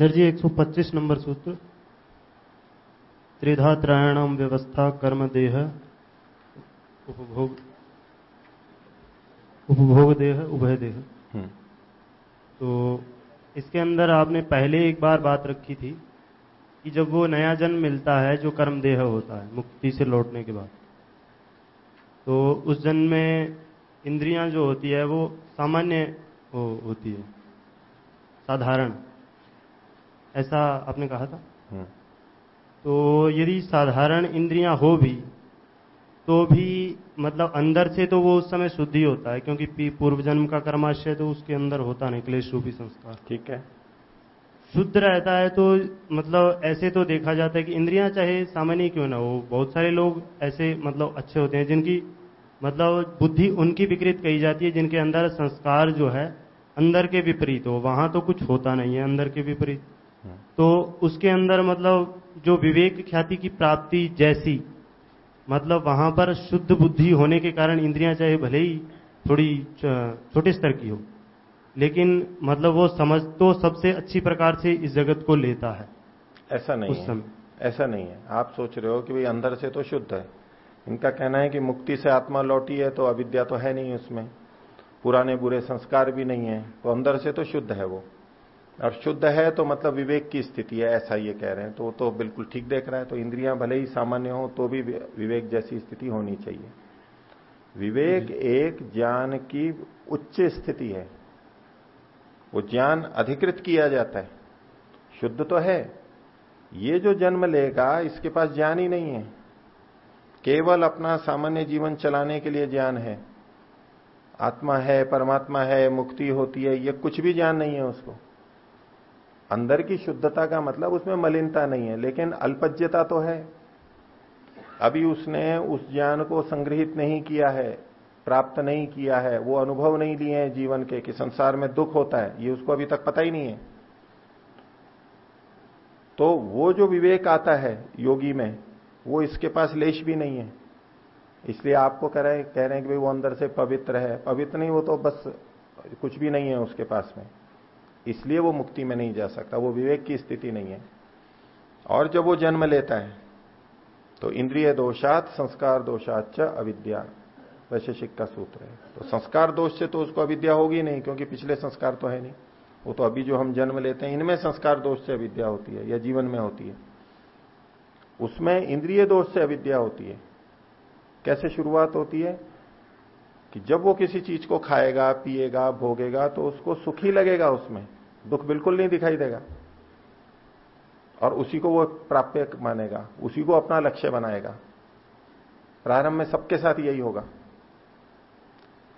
आचार्य जी 125 number सूत्र। त्रिधा त्रायणम व्यवस्था कर्म देह उपभोग उपभोग देह उभय देह। हम्म। तो इसके अंदर आपने पहले एक बार बात रखी थी कि जब वो नया जन्म मिलता है जो कर्म देह होता है मुक्ति से लौटने के बाद तो उस जन्म में इंद्रियाँ जो होती है वो सामान्य हो, होती है साधारण। ऐसा आपने कहा था हम्म। तो यदि साधारण इंद्रियाँ हो भी तो भी मतलब अंदर से तो वो उस समय शुद्धि होता है क्योंकि पूर्व जन्म का कर्माशय तो उसके अंदर होता नहीं क्लेश रूपी संस्कार ठीक है शुद्ध रहता है तो मतलब ऐसे तो देखा जाता है कि इंद्रियाँ चाहे सामान्य क्यों ना हो बहुत सारे लोग ऐसे मतलब अच्छे होते हैं जिनकी मतलब बुद्धि उनकी विकृत कही जाती है जिनके अंदर संस्कार जो है अंदर के विपरीत हो वहाँ तो कुछ होता नहीं है अंदर के विपरीत। तो उसके अंदर मतलब जो विवेक ख्याति की प्राप्ति जैसी मतलब वहाँ पर शुद्ध बुद्धि होने के कारण इंद्रियाँ चाहे भले ही थोड़ी छोटे स्तर की हो लेकिन मतलब वो समझ तो सबसे अच्छी प्रकार से इस जगत को लेता है। ऐसा नहीं उस समय। ऐसा नहीं है। आप सोच रहे हो कि भाई अंदर से तो शुद्ध है। इनका कहना है कि मुक्ति से आत्मा लौटी है तो अविद्या तो है नहीं उसमें। पुराने बुरे संस्कार भी नहीं है तो अंदर से तो शुद्ध है वो। और शुद्ध है तो मतलब विवेक की स्थिति है ऐसा ये कह रहे हैं। तो वो तो बिल्कुल ठीक देख रहा है तो इंद्रियाँ भले ही सामान्य हो तो भी विवेक जैसी स्थिति होनी चाहिए। विवेक एक ज्ञान की उच्च स्थिति है। वो ज्ञान अधिकृत किया जाता है। शुद्ध तो है। ये जो जन्म लेगा इसके पास ज्ञान ही नहीं है। केवल अपना सामान्य जीवन चलाने के लिए ज्ञान है। आत्मा है परमात्मा है मुक्ति होती है ये कुछ भी ज्ञान नहीं है उसको। अंदर की शुद्धता का मतलब उसमें मलिनता नहीं है, लेकिन अल्पज्यता तो है। अभी उसने उस ज्ञान को संग्रहित नहीं किया है, प्राप्त नहीं किया है, वो अनुभव नहीं लिए हैं जीवन के कि संसार में दुख होता है, ये उसको अभी तक पता ही नहीं है। तो वो जो विवेक आता है योगी में, वो इसके पास लेश भी नहीं है। इसलिए आपको कह रहे कह रहे हैं कि भाई वो अंदर से पवित्र है, पवित्र नहीं, वो तो बस कुछ भी नहीं है उसके पास में। इसलिए वो मुक्ति में नहीं जा सकता, वो विवेक की स्थिति नहीं है। और जब वो जन्म लेता है तो इंद्रिय दोषात संस्कार दोषाच अविद्या वैशेषिक का सूत्र है। तो संस्कार दोष से तो उसको अविद्या होगी नहीं, क्योंकि पिछले संस्कार तो है नहीं। वो तो अभी जो हम जन्म लेते हैं, इनमें संस्कार दोष से अविद्या होती है, या जीवन में होती है। उसमें इंद्रिय दोष से अविद्या होती है। कैसे शुरुआत होती है? कि जब वो किसी चीज़ को खाएगा, पिएगा, भोगेगा तो उसको सुखी लगेगा उसमें। दुख बिल्कुल नहीं दिखाई देगा। और उसी को वो प्राप्य मानेगा। उसी को अपना लक्ष्य बनाएगा। प्रारंभ में सबके साथ यही होगा।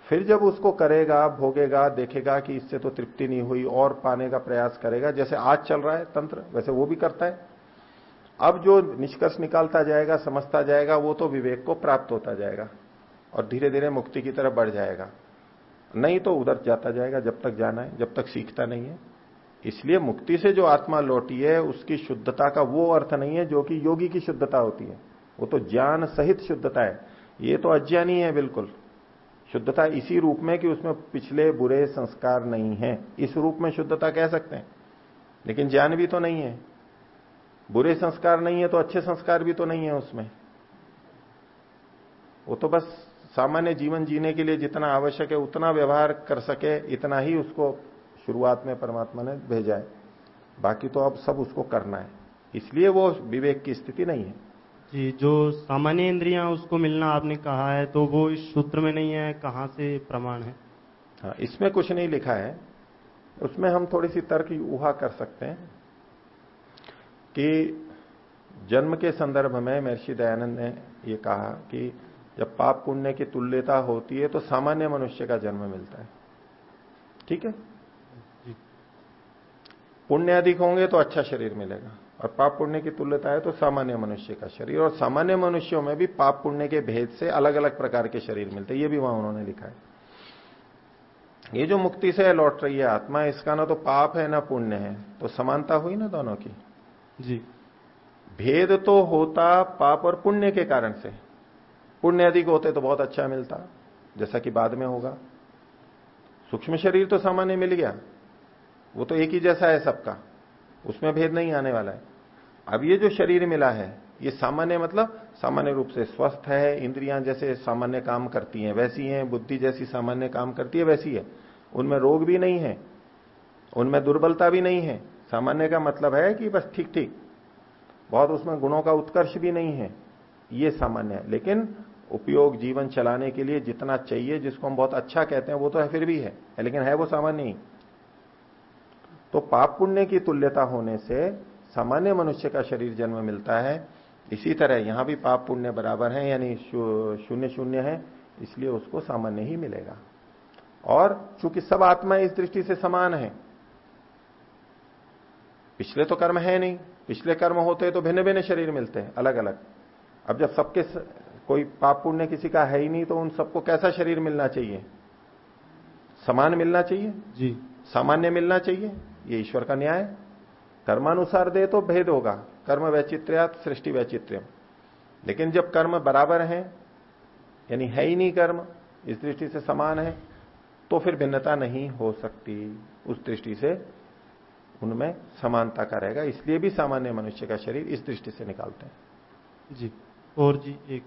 फिर जब उसको करेगा, भोगेगा, देखेगा कि इससे तो तृप्ति नहीं हुई और पाने का प्रयास करेगा, जैसे आज चल रहा है तंत्र, वैसे वो भी करता है। अब जो निष्कर्ष निकालता जाएगा, समझता जाएगा, वो तो विवेक को प्राप्त होता जाएगा। और धीरे धीरे मुक्ति की तरफ़ बढ़ जाएगा। नहीं तो उधर जाता जाएगा, जब तक जाना है, जब तक सीखता नहीं है। इसलिए मुक्ति से जो आत्मा लौटी है, उसकी शुद्धता का वो अर्थ नहीं है जो कि योगी की शुद्धता होती है। वो तो ज्ञान सहित शुद्धता है। ये तो अज्ञानी है बिल्कुल। शुद्धता इसी रूप में कि उसमें पिछले बुरे संस्कार नहीं है। इस रूप में शुद्धता कह सकते हैं। लेकिन ज्ञान भी तो नहीं है। बुरे संस्कार नहीं है तो अच्छे संस्कार भी तो नहीं है उसमें। वो तो बस सामान्य जीवन जीने के लिए जितना आवश्यक है उतना व्यवहार कर सके इतना ही उसको शुरुआत में परमात्मा ने भेजा है। बाकी तो अब सब उसको करना है। इसलिए वो विवेक की स्थिति नहीं है। जी जो सामान्य इंद्रियाँ उसको मिलना आपने कहा है तो वो इस सूत्र में नहीं है कहाँ से प्रमाण है? हाँ इसमें कुछ नहीं लिखा है। उसमें हम थोड़ी सी तर्क ऊहा कर सकते हैं कि जन्म के संदर्भ में महर्षि दयानंद ने ये कहा कि जब पाप पुण्य की तुल्यता होती है तो सामान्य मनुष्य का जन्म मिलता है। ठीक है? पुण्य अधिक होंगे तो अच्छा शरीर मिलेगा। और पाप पुण्य की तुल्यता है तो सामान्य मनुष्य का शरीर। और सामान्य मनुष्यों में भी पाप पुण्य के भेद से अलग अलग प्रकार के शरीर मिलते हैं। ये भी वहाँ उन्होंने लिखा है। ये जो मुक्ति से लौट रही है आत्मा इसका ना तो पाप है ना पुण्य है। तो समानता हुई ना दोनों की? जी। भेद तो होता पाप और पुण्य के कारण से। पुण्य अधिक होते तो बहुत अच्छा मिलता, जैसा कि बाद में होगा। सूक्ष्म शरीर तो सामान्य मिल गया, वो तो एक ही जैसा है सबका, उसमें भेद नहीं आने वाला है। अब ये जो शरीर मिला है, ये सामान्य मतलब सामान्य रूप से स्वस्थ है, इंद्रियाँ जैसे सामान्य काम करती हैं, वैसी हैं, बुद्धि जैसी सामान्य काम करती है, वैसी है। उनमें रोग भी नहीं है, उनमें दुर्बलता भी नहीं है। सामान्य का मतलब है कि बस ठीक ठीक बहुत उसमें गुणों का उत्कर्ष भी नहीं है, ये सामान्य है। लेकिन उपयोग जीवन चलाने के लिए जितना चाहिए, जिसको हम बहुत अच्छा कहते हैं, वो तो है, फिर भी है। लेकिन है वो सामान्य ही तो पाप पुण्य की तुल्यता होने से सामान्य मनुष्य का शरीर जन्म मिलता है। इसी तरह यहाँ भी पाप पुण्य बराबर है, यानी शून्य शून्य है, इसलिए उसको सामान्य ही मिलेगा। और चूँकि सब आत्मा इस दृष्टि से समान है, पिछले तो कर्म है नहीं, पिछले कर्म होते तो भिन्न भिन्न शरीर मिलते हैं अलग अलग अब जब सबके कोई पाप पुण्य किसी का है ही नहीं तो उन सबको कैसा शरीर मिलना चाहिए? समान मिलना चाहिए? जी। सामान्य मिलना चाहिए? ये ईश्वर का न्याय। कर्मानुसार दे तो भेद होगा। कर्म वैचित्र्यात सृष्टि वैचित्र्य लेकिन जब कर्म बराबर है यानी है ही नहीं कर्म इस दृष्टि से समान है तो फिर भिन्नता नहीं हो सकती। उस दृष्टि से उनमें समानता का रहेगा। इसलिए भी सामान्य मनुष्य का शरीर इस दृष्टि से निकालते हैं। जी। और जी एक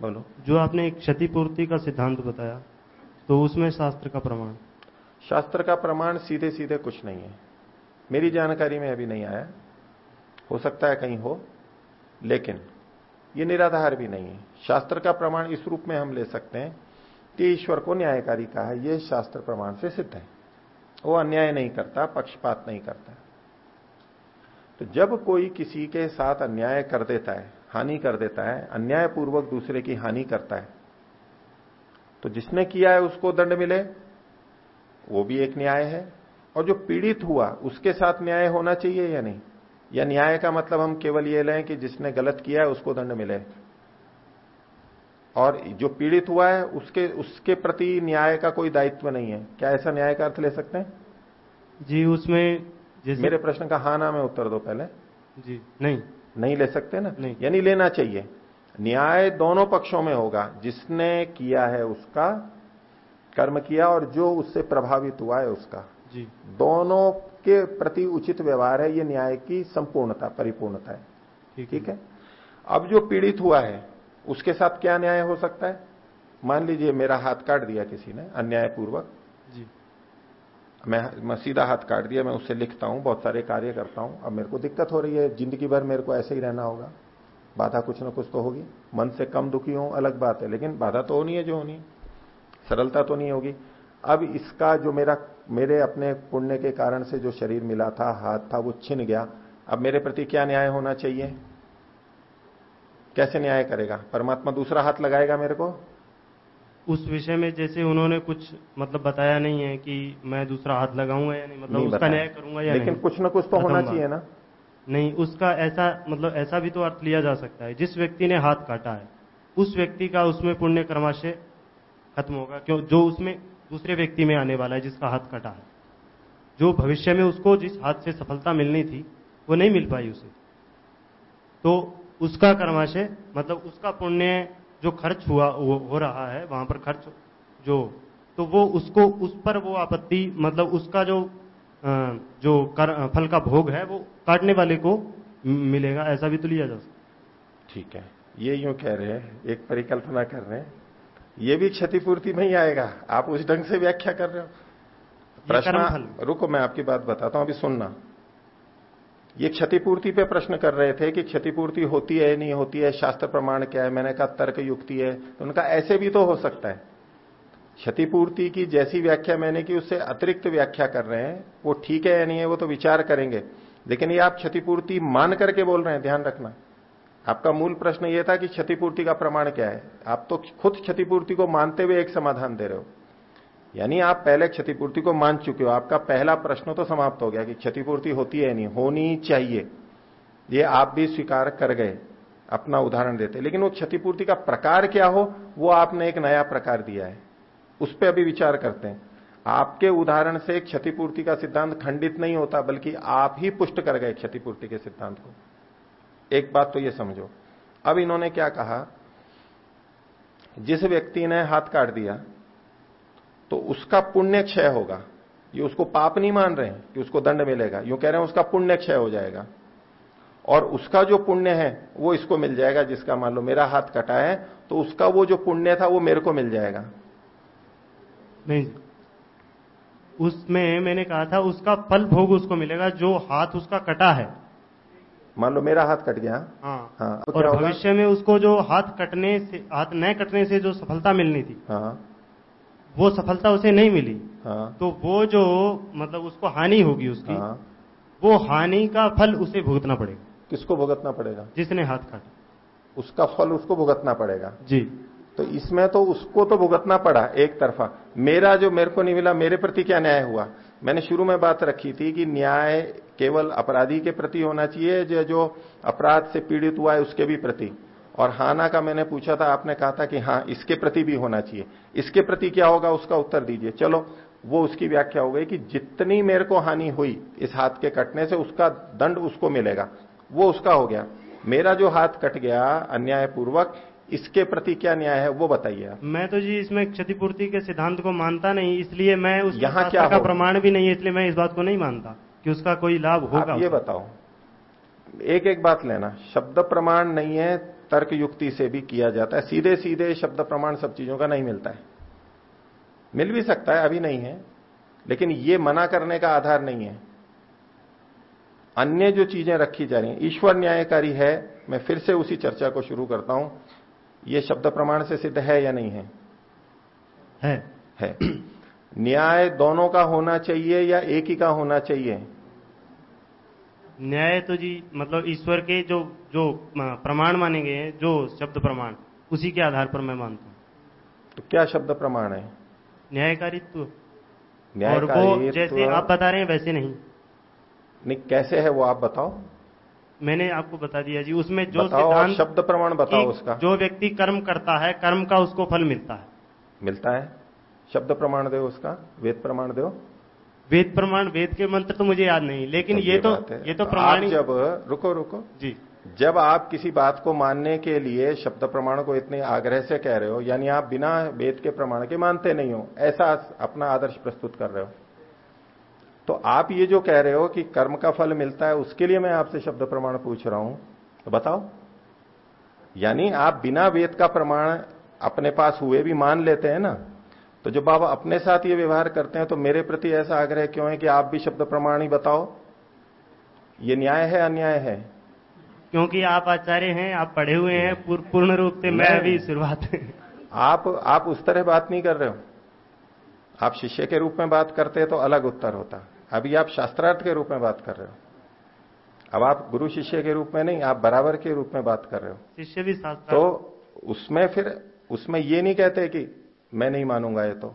बोलो। जो आपने एक क्षतिपूर्ति का सिद्धांत बताया तो उसमें शास्त्र का प्रमाण। शास्त्र का प्रमाण सीधे सीधे कुछ नहीं है। मेरी जानकारी में अभी नहीं आया। हो सकता है कहीं हो लेकिन ये निराधार भी नहीं है। शास्त्र का प्रमाण इस रूप में हम ले सकते हैं कि ईश्वर को न्यायकारी कहा है। ये शास्त्र प्रमाण से सिद्ध है। वो अन्याय नहीं करता पक्षपात नहीं करता। तो जब कोई किसी के साथ अन्याय कर देता है हानि कर देता है अन्याय पूर्वक दूसरे की हानि करता है। तो जिसने किया है उसको दंड मिले वो भी एक न्याय है। और जो पीड़ित हुआ उसके साथ न्याय होना चाहिए या नहीं? या न्याय का मतलब हम केवल ये लें कि जिसने गलत किया है उसको दंड मिले। और जो पीड़ित हुआ है उसके उसके प्रति न्याय का कोई दायित्व नहीं है। क्या ऐसा न्याय का अर्थ ले सकते हैं? जी उसमें जैसे मेरे प्रश्न का हाँ ना में उत्तर दो पहले। जी नहीं। नहीं ले सकते ना? यानी लेना चाहिए। न्याय दोनों पक्षों में होगा। जिसने किया है उसका कर्म किया और जो उससे प्रभावित हुआ है उसका। जी। दोनों के प्रति उचित व्यवहार है। ये न्याय की संपूर्णता परिपूर्णता है। ठीक है? अब जो पीड़ित हुआ है उसके साथ क्या न्याय हो सकता है? मान लीजिए मेरा हाथ काट दिया किसी ने अन्यायपूर्वक। जी। मैं मैं सीधा हाथ काट दिया, मैं उससे लिखता हूँ, बहुत सारे कार्य करता हूँ। अब मेरे को दिक्कत हो रही है, ज़िंदगी भर मेरे को ऐसे ही रहना होगा। बाधा कुछ ना कुछ तो होगी। मन से कम दुखी हो, अलग बात है, लेकिन बाधा तो होनी है जो होनी सरलता तो नहीं होगी। अब इसका जो मेरा, मेरे अपने पुण्य के कारण से जो शरीर मिला था, हाथ था, वो छिन गया। अब मेरे प्रति क्या न्याय होना चाहिए? कैसे न्याय करेगा? परमात्मा दूसरा हाथ लगाएगा मेरे को? उस विषय में जैसे उन्होंने कुछ मतलब बताया नहीं है कि मैं दूसरा हाथ लगाऊँगा या नहीं मतलब नहीं उसका न्याय करूँगा या लेकिन नहीं? कुछ ना कुछ तो होना चाहिए ना। नहीं उसका ऐसा मतलब ऐसा भी तो अर्थ लिया जा सकता है। जिस व्यक्ति ने हाथ काटा है उस व्यक्ति का उसमें पुण्य क्रमाशय खत्म होगा क्यों? जो उसमें दूसरे व्यक्ति में आने वाला है जिसका हाथ कटा है। जो भविष्य में उसको जिस हाथ से सफलता मिलनी थी वो नहीं मिल पाई उसे। तो उसका कर्माशय मतलब उसका पुण्य जो खर्च हुआ वो हो रहा है वहाँ पर खर्च जो तो वो उसको उस पर वो आपत्ति मतलब उसका जो जो कर, फल का भोग है वो काटने वाले को मिलेगा ऐसा भी तो लिया जा सकता ठीक है। ये यूँ कह रहे हैं एक परिकल्पना कर रहे हैं। ये भी क्षतिपूर्ति में ही आएगा। आप उस ढंग से व्याख्या कर रहे हो। प्रश्न रुको मैं आपकी बात बताता हूँ अभी सुनना। ये क्षतिपूर्ति पे प्रश्न कर रहे थे कि क्षतिपूर्ति होती है नहीं होती है, शास्त्र प्रमाण क्या है, मैंने कहा तर्क युक्ति है तो उनका ऐसे भी तो हो सकता है। क्षतिपूर्ति की जैसी व्याख्या मैंने की, उससे अतिरिक्त व्याख्या कर रहे हैं, वो ठीक है या नहीं है, वो तो विचार करेंगे। लेकिन ये आप क्षतिपूर्ति मान करके बोल रहे हैं, ध्यान रखना। आपका मूल प्रश्न ये था कि क्षतिपूर्ति का प्रमाण क्या है। आप तो खुद क्षतिपूर्ति को मानते हुए एक समाधान दे रहे हो। यानी आप पहले क्षतिपूर्ति को मान चुके हो। आपका पहला प्रश्न तो समाप्त हो गया कि क्षतिपूर्ति होती है नहीं, होनी चाहिए। ये आप भी स्वीकार कर गए, अपना उदाहरण देते। लेकिन वो क्षतिपूर्ति का प्रकार क्या हो, वो आपने एक नया प्रकार दिया है। उस पर अभी विचार करते हैं। आपके उदाहरण से क्षतिपूर्ति का सिद्धांत खंडित नहीं होता, बल्कि आप ही पुष्ट कर गए क्षतिपूर्ति के सिद्धांत को। एक बात तो ये समझो। अब इन्होंने क्या कहा? जिस व्यक्ति ने हाथ काट दिया तो उसका पुण्य क्षय होगा। ये उसको पाप नहीं मान रहे हैं कि उसको दंड मिलेगा। यूँ कह रहे हैं उसका पुण्य क्षय हो जाएगा। और उसका जो पुण्य है वो इसको मिल जाएगा जिसका मान लो मेरा हाथ कटा है तो उसका वो जो पुण्य था वो मेरे को मिल जाएगा। नहीं। उसमें मैंने कहा था उसका फल भोग उसको मिलेगा जो हाथ उसका कटा है। मान लो मेरा हाथ कट गया। हाँ, हाँ तो और भविष्य में उसको जो हाथ कटने से हाथ न कटने से जो सफलता मिलनी थी। हाँ। वो सफलता उसे नहीं मिली। हाँ। तो वो जो मतलब उसको हानि होगी उसकी हाँ। वो हानि का फल उसे भुगतना पड़ेगा। किसको भुगतना पड़ेगा? जिसने हाथ काटा। उसका फल उसको भुगतना पड़ेगा। जी। तो इसमें तो उसको तो भुगतना पड़ा एक तरफा। मेरा जो मेरे को नहीं मिला मेरे प्रति क्या न्याय हुआ? मैंने शुरू में बात रखी थी कि न्याय केवल अपराधी के प्रति होना चाहिए जो जो अपराध से पीड़ित हुआ है उसके भी प्रति। और हाना का मैंने पूछा था आपने कहा था कि हाँ इसके प्रति भी होना चाहिए। इसके प्रति क्या होगा उसका उत्तर दीजिए। चलो वो उसकी व्याख्या हो गई कि जितनी मेरे को हानि हुई इस हाथ के कटने से उसका दंड उसको मिलेगा। वो उसका हो गया। मेरा जो हाथ कट गया अन्यायपूर्वक इसके प्रति क्या न्याय है वो बताइए मैं तो जी इसमें क्षतिपूर्ति के सिद्धांत को मानता नहीं इसलिए मैं उस यहाँ क्या का प्रमाण भी नहीं है इसलिए मैं इस बात को नहीं मानता कि उसका कोई लाभ होगा ये बताओ। एक एक बात लेना। शब्द प्रमाण नहीं है तर्क युक्ति से भी किया जाता है। सीधे सीधे शब्द प्रमाण सब चीज़ों का नहीं मिलता है। मिल भी सकता है अभी नहीं है लेकिन ये मना करने का आधार नहीं है। अन्य जो चीज़ें रखी जा रही हैं ईश्वर न्यायकारी है मैं फिर से उसी चर्चा को शुरू करता हूँ ये शब्द प्रमाण से सिद्ध है या नहीं है? है। है। न्याय दोनों का होना चाहिए या एक ही का होना चाहिए? न्याय तो जी मतलब ईश्वर के जो जो प्रमाण माने गए हैं जो शब्द प्रमाण उसी के आधार पर मैं मानता हूँ। तो क्या शब्द प्रमाण है? न्यायकारित्व। और वो जैसे आप बता रहे हैं वैसे नहीं। नहीं कैसे है वो आप बताओ। मैंने आपको बता दिया जी उसमें जो सिद्धांत शब्द प्रमाण बताओ उसका। जो व्यक्ति कर्म करता है कर्म का उसको फल मिलता है। मिलता है। शब्द प्रमाण दो उसका वेद प्रमाण दो। वेद प्रमाण वेद के मंत्र तो मुझे याद नहीं लेकिन तो ये ये तो ये तो प्रमाण जब रुको रुको। जी। जब आप किसी बात को मानने के लिए शब्द प्रमाण को इतने आग्रह से कह रहे हो यानी आप बिना वेद के प्रमाण के मानते नहीं हो ऐसा अपना आदर्श प्रस्तुत कर रहे हो। तो आप ये जो कह रहे हो कि कर्म का फल मिलता है उसके लिए मैं आपसे शब्द प्रमाण पूछ रहा हूँ तो बताओ। यानी आप बिना वेद का प्रमाण अपने पास हुए भी मान लेते हैं ना? तो जब आप अपने साथ ये व्यवहार करते हैं तो मेरे प्रति ऐसा आग्रह क्यों है कि आप भी शब्द प्रमाण ही बताओ? ये न्याय है अन्याय है? क्योंकि आप आचार्य हैं आप पढ़े हुए हैं पूर, पूर्ण रूप से मैं भी शुरुआत आप आप उस तरह बात नहीं कर रहे हो। आप शिष्य के रूप में बात करते हैं तो अलग उत्तर होता। अभी आप शास्त्रार्थ के रूप में बात कर रहे हो। अब आप गुरु शिष्य के रूप में नहीं आप बराबर के रूप में बात कर रहे हो। शिष्य भी शास्त्र तो उसमें फिर उसमें ये नहीं कहते कि मैं नहीं मानूँगा ये तो।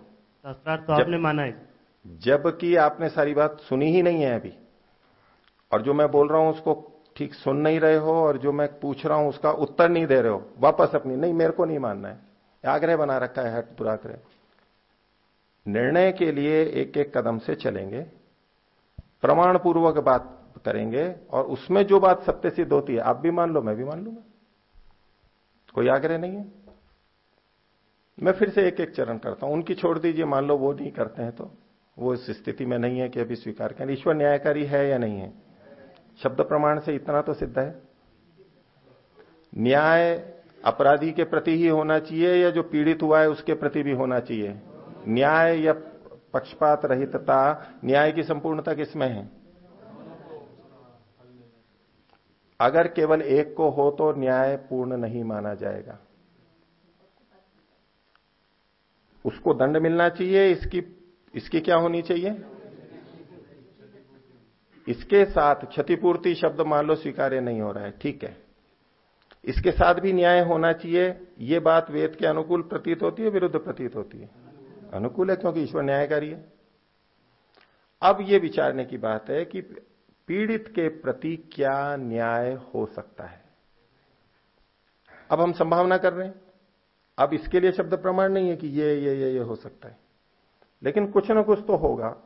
शास्त्रार्थ तो आपने माना है। जबकि आपने सारी बात सुनी ही नहीं है अभी। और जो मैं बोल रहा हूँ उसको ठीक सुन नहीं रहे हो और जो मैं पूछ रहा हूँ उसका उत्तर नहीं दे रहे हो। वापस अपनी नहीं मेरे को नहीं मानना है। आग्रह बना रखा है हट दुराग्रह। निर्णय के लिए एक एक कदम से चलेंगे। प्रमाण पूर्वक बात करेंगे और उसमें जो बात सत्य सिद्ध होती है आप भी मान लो मैं भी मान लूँगा। कोई आग्रह नहीं है। मैं फिर से एक एक चरण करता हूँ। उनकी छोड़ दीजिए, मान लो वो नहीं करते हैं तो वो इस स्थिति में नहीं है कि अभी स्वीकार करें। ईश्वर न्यायकारी है या नहीं है? शब्द प्रमाण से इतना तो सिद्ध है। न्याय अपराधी के प्रति ही होना चाहिए या जो पीड़ित हुआ है उसके प्रति भी होना चाहिए? न्याय या पक्षपात रहितता न्याय की संपूर्णता किसमें है? अगर केवल एक को हो तो न्याय पूर्ण नहीं माना जाएगा। उसको दंड मिलना चाहिए, इसकी इसकी क्या होनी चाहिए? इसके साथ क्षतिपूर्ति शब्द मान लो स्वीकार्य नहीं हो रहा है, ठीक है। इसके साथ भी न्याय होना चाहिए, ये बात वेद के अनुकूल प्रतीत होती है, विरुद्ध प्रतीत होती है। अनुकूल है क्योंकि ईश्वर न्यायकारी है। अब ये विचारने की बात है कि पीड़ित के प्रति क्या न्याय हो सकता है? अब हम संभावना कर रहे हैं। अब इसके लिए शब्द प्रमाण नहीं है कि ये ये ये ये हो सकता है। लेकिन कुछ ना कुछ तो होगा।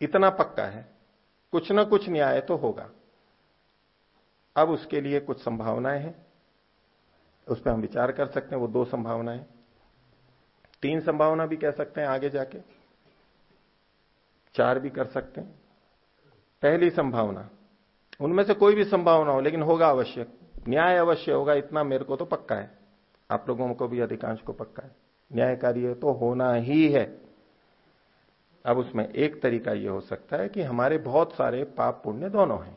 इतना पक्का है। कुछ ना कुछ न्याय तो होगा। अब उसके लिए कुछ संभावनाएँ हैं। उस पर हम विचार कर सकते हैं। वो दो संभावनाएँ तीन संभावना भी कह सकते हैं आगे जाके। चार भी कर सकते हैं। पहली संभावना। उनमें से कोई भी संभावना हो, लेकिन होगा अवश्य। न्याय अवश्य होगा। इतना मेरे को तो पक्का है। आप लोगों को भी अधिकांश को पक्का है। न्याय कार्य तो होना ही है। अब उसमें एक तरीका यह हो सकता है कि हमारे बहुत सारे पाप पुण्य दोनों हैं।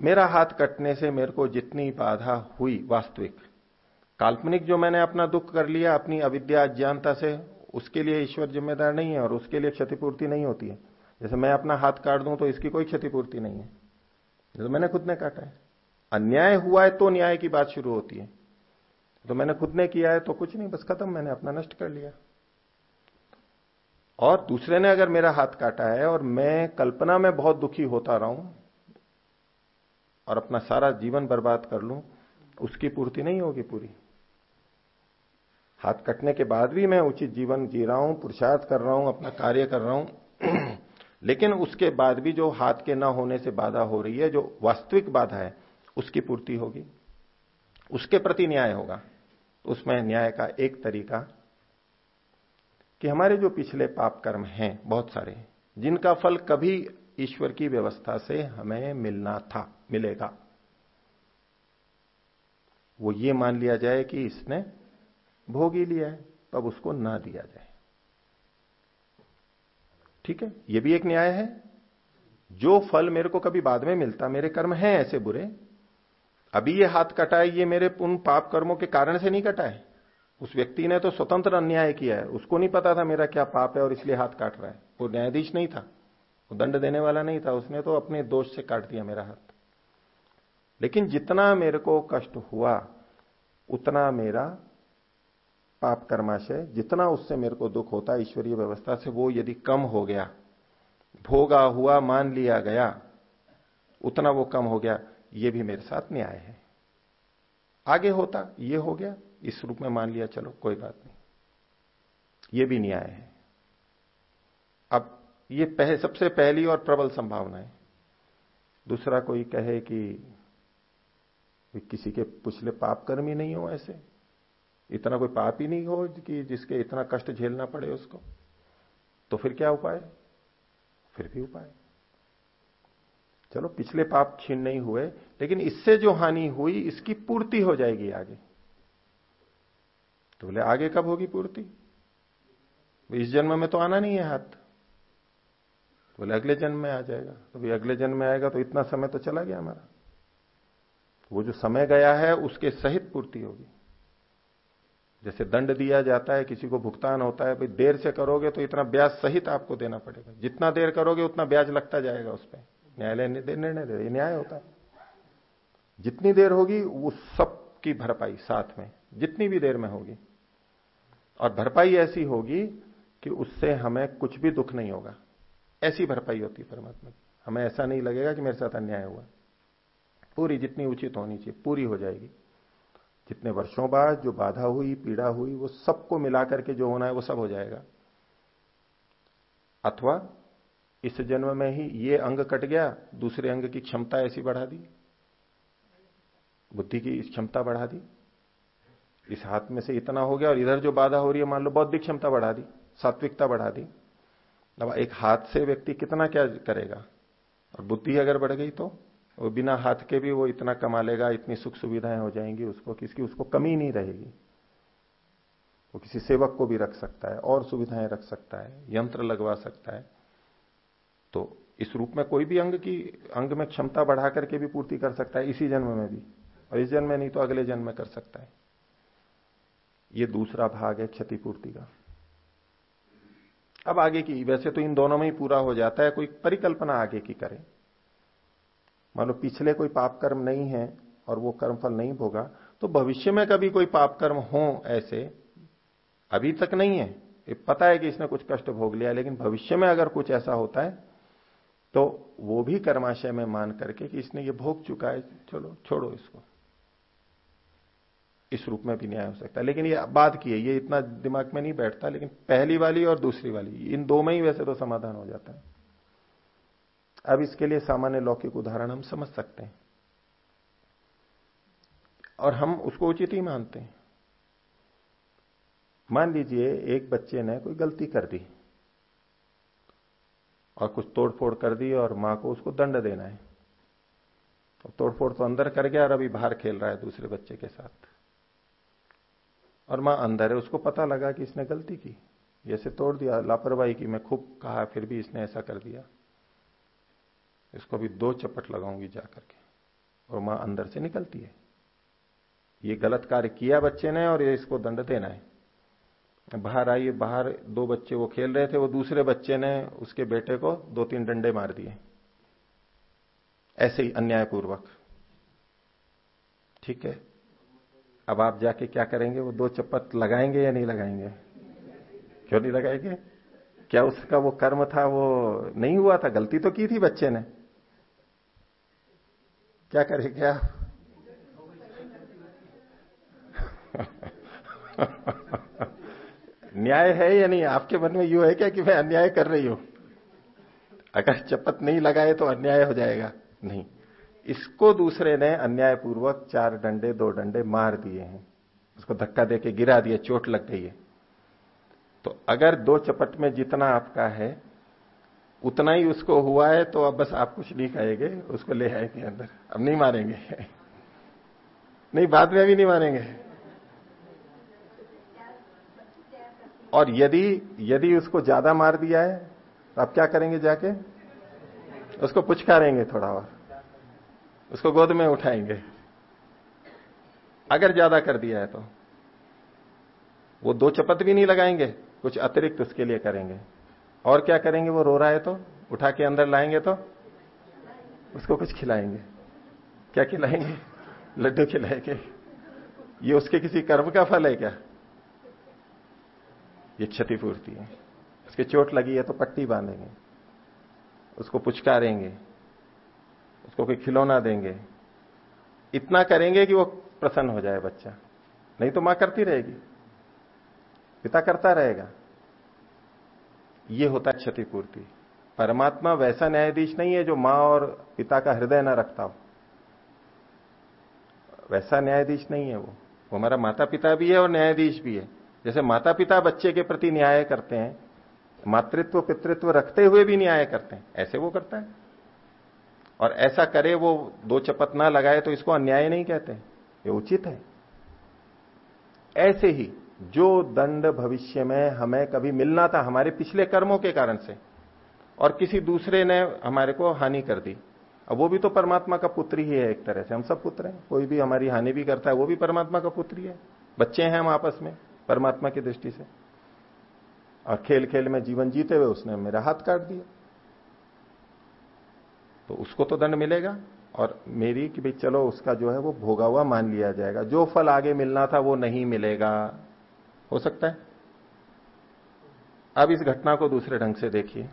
मेरा हाथ कटने से मेरे को जितनी बाधा हुई वास्तविक, काल्पनिक जो मैंने अपना दुख कर लिया अपनी अविद्या अज्ञानता से, उसके लिए ईश्वर जिम्मेदार नहीं है और उसके लिए क्षतिपूर्ति नहीं होती है। जैसे मैं अपना हाथ काट दूँ तो इसकी कोई क्षतिपूर्ति नहीं है। जैसे मैंने खुद ने काटा है। अन्याय हुआ है तो न्याय की बात शुरू होती है। तो मैंने खुद ने किया है तो कुछ नहीं, बस खत्म, मैंने अपना नष्ट कर लिया। और दूसरे ने अगर मेरा हाथ काटा है और मैं कल्पना में बहुत दुखी होता रहूँ और अपना सारा जीवन बर्बाद कर लूँ, उसकी पूर्ति नहीं होगी पूरी। हाथ कटने के बाद भी मैं उचित जीवन जी रहा हूँ, पुरुषार्थ कर रहा हूँ, अपना कार्य कर रहा हूँ। लेकिन उसके बाद भी जो हाथ के ना होने से बाधा हो रही है, जो वास्तविक बाधा है उसकी पूर्ति होगी। उसके प्रति न्याय होगा। उसमें न्याय का एक तरीका कि हमारे जो पिछले पाप कर्म हैं, बहुत सारे, जिनका फल कभी ईश्वर की व्यवस्था से हमें मिलना था, मिलेगा। वो ये मान लिया जाए कि इसने भोग ही लिया है, तब उसको ना दिया जाए। ठीक है? ये भी एक न्याय है। जो फल मेरे को कभी बाद में मिलता, मेरे कर्म हैं ऐसे बुरे अभी ये हाथ कटा है ये मेरे उन पाप कर्मों के कारण से नहीं कटा है उस व्यक्ति ने तो स्वतंत्र अन्याय किया है। उसको नहीं पता था मेरा क्या पाप है और इसलिए हाथ काट रहा है। वो न्यायाधीश नहीं था। वो दंड देने वाला नहीं था। उसने तो अपने दोष से काट दिया मेरा हाथ। लेकिन जितना मेरे को कष्ट हुआ, उतना मेरा पाप कर्माशय, जितना उससे मेरे को दुख होता ईश्वरीय व्यवस्था से, वो यदि कम हो गया, भोगा हुआ, मान लिया गया, उतना वो कम हो गया। ये भी मेरे साथ न्याय है। आगे होता ये हो गया इस रूप में मान लिया चलो कोई बात नहीं। ये भी न्याय है। अब ये पह, सबसे पहली और प्रबल संभावना है। दूसरा कोई कहे कि किसी के पिछले पाप कर्म ही नहीं हो ऐसे। इतना कोई पाप ही नहीं हो कि जिसके इतना कष्ट झेलना पड़े उसको। तो फिर क्या उपाय? फिर भी उपाय। चलो, पिछले पाप छीन नहीं हुए, लेकिन इससे जो हानि हुई, इसकी पूर्ति हो जाएगी आगे। तो बोले, आगे कब होगी पूर्ति? इस जन्म में तो आना नहीं है हाथ। बोले, अगले जन्म में आ जाएगा। तो भाई, अगले जन्म में आएगा तो इतना समय तो चला गया हमारा। वो जो समय गया है, उसके सहित पूर्ति होगी। जैसे दंड दिया जाता है, किसी को भुगतान होता है, भाई, देर से करोगे तो इतना ब्याज सहित आपको देना पड़ेगा। जितना देर करोगे, उतना ब्याज लगता जाएगा उस पर न्यायालय निर्णय दे ये न्याय होता है। जितनी देर होगी, वो सब की भरपाई साथ में, जितनी भी देर में होगी। और भरपाई ऐसी होगी कि उससे हमें कुछ भी दुख नहीं होगा। ऐसी भरपाई होती है परमात्मा की। हमें ऐसा नहीं लगेगा कि मेरे साथ अन्याय हुआ। पूरी जितनी उचित होनी चाहिए, पूरी हो जाएगी। जितने वर्षों बाद जो बाधा हुई, पीड़ा हुई, वो सबको मिलाकर के जो होना है, वो सब हो जाएगा। अथवा इस जन्म में ही ये अंग कट गया, दूसरे अंग की क्षमता ऐसी बढ़ा दी। बुद्धि की क्षमता बढ़ा दी। इस हाथ में से इतना हो गया और इधर जो बाधा हो रही है, मान लो बौद्धिक क्षमता बढ़ा दी, सात्विकता बढ़ा दी। अब एक हाथ से व्यक्ति कितना क्या करेगा? और बुद्धि अगर बढ़ गई तो? वो बिना हाथ के भी वो इतना कमा लेगा, इतनी सुख सुविधाएँ हो जाएँगी उसको, किसकी? उसको कमी नहीं रहेगी। वो किसी सेवक को भी रख सकता है, और सुविधाएँ रख सकता है, यंत्र लगवा सकता है। तो इस रूप में कोई भी अंग की, अंग में क्षमता बढ़ा करके भी पूर्ति कर सकता है, इसी जन्म में भी। और इस जन्म में नहीं तो अगले जन्म में कर सकता है। ये दूसरा भाग है क्षतिपूर्ति का। अब आगे की, वैसे तो इन दोनों में ही पूरा हो जाता है, कोई परिकल्पना आगे की करें। मान लो पिछले कोई पाप कर्म नहीं है और वो कर्म फल नहीं भोगा तो भविष्य में कभी कोई पाप कर्म हो ऐसे, अभी तक नहीं है। पता है कि इसने कुछ कष्ट भोग लिया, लेकिन भविष्य में अगर कुछ ऐसा होता है तो वो भी कर्माशय में मान करके कि इसने ये भोग चुका है, चलो, छोड़ो इसको। इस रूप में भी न्याय हो सकता है। लेकिन ये बात की है, ये इतना दिमाग में नहीं बैठता, लेकिन पहली वाली और दूसरी वाली, इन दो में ही वैसे तो समाधान हो जाता है। अब इसके लिए सामान्य लौकिक उदाहरण हम समझ सकते हैं। और हम उसको उचित ही मानते हैं। मान लीजिए, एक बच्चे ने कोई गलती कर दी। और कुछ तोड़फोड़ कर दी और माँ को उसको दंड देना है। तो तोड़फोड़ तो अंदर कर गया और अभी बाहर खेल रहा है दूसरे बच्चे के साथ। और माँ अंदर है, उसको पता लगा कि इसने गलती की। जैसे तोड़ दिया, लापरवाही की, मैं खूब कहा, फिर भी इसने ऐसा कर दिया। इसको भी दो चपट लगाऊँगी जाकर के। और माँ अंदर से निकलती है। ये गलत कार्य किया बच्चे ने और ये इसको दंड देना है। बाहर आइए, बाहर दो बच्चे वो खेल रहे थे, वो दूसरे बच्चे ने उसके बेटे को दो तीन डंडे मार दिए। ऐसे ही अन्यायपूर्वक। ठीक है? अब आप जाके क्या करेंगे? वो दो चप्पत लगाएँगे या नहीं लगाएँगे? क्यों नहीं लगाएँगे? क्या उसका वो कर्म था, वो नहीं हुआ था? गलती तो की थी बच्चे ने। क्या करेंगे आप न्याय है या नहीं? आपके मन में यू है क्या कि मैं अन्याय कर रही हूँ? अगर चपत नहीं लगाए तो अन्याय हो जाएगा। नहीं। इसको दूसरे ने अन्यायपूर्वक चार डंडे, दो डंडे मार दिए हैं। उसको धक्का देके गिरा दिया, चोट लग गई है। तो अगर दो चपट में जितना आपका है, उतना ही उसको हुआ है तो अब बस आप कुछ नहीं कहेंगे उसको ले आएँगे अंदर। अब नहीं मारेंगे। नहीं, बाद में अभी नहीं मारेंगे। और यदि यदि उसको ज़्यादा मार दिया है तो आप क्या करेंगे जाके? उसको पुचकारेंगे थोड़ा और। उसको गोद में उठाएँगे। अगर ज़्यादा कर दिया है तो। वो दो चपत भी नहीं लगाएँगे, कुछ अतिरिक्त उसके लिए करेंगे। और क्या करेंगे, वो रो रहा है तो? उठा के अंदर लाएँगे तो? उसको कुछ खिलाएँगे। क्या खिलाएँगे? लड्डू खिलाएँगे। ये उसके किसी कर्म का फल है क्या? ये क्षतिपूर्ति है। उसके चोट लगी है तो पट्टी बांधेंगे। उसको पुचकारेंगे। उसको कोई खिलौना देंगे। इतना करेंगे कि वो प्रसन्न हो जाए बच्चा। नहीं तो माँ करती रहेगी। पिता करता रहेगा। ये होता है क्षतिपूर्ति परमात्मा वैसा न्यायाधीश नहीं है जो माँ और पिता का हृदय ना रखता हो। वैसा न्यायाधीश नहीं है वो। वो हमारा माता पिता भी है और न्यायाधीश भी है। जैसे माता पिता बच्चे के प्रति न्याय करते हैं, मातृत्व, पितृत्व रखते हुए भी न्याय करते हैं, ऐसे वो करता है। और ऐसा करे, वो दो चपत ना लगाए तो इसको अन्याय नहीं कहते ये उचित है। ऐसे ही, जो दंड भविष्य में हमें कभी मिलना था हमारे पिछले कर्मों के कारण से, और किसी दूसरे ने हमारे को हानि कर दी, अब वो भी तो परमात्मा का पुत्र ही है एक तरह से, हम सब पुत्र हैं, कोई भी हमारी हानि भी करता है, वो भी परमात्मा का पुत्र ही है। बच्चे हैं हम आपस में। परमात्मा की दृष्टि से। और खेल खेल में जीवन जीते हुए उसने मेरा हाथ काट दिया। तो उसको तो दंड मिलेगा और मेरी कि भाई चलो उसका जो है वो भोगा हुआ मान लिया जाएगा। जो फल आगे मिलना था वो नहीं मिलेगा। हो सकता है? अब इस घटना को दूसरे ढंग से देखिए।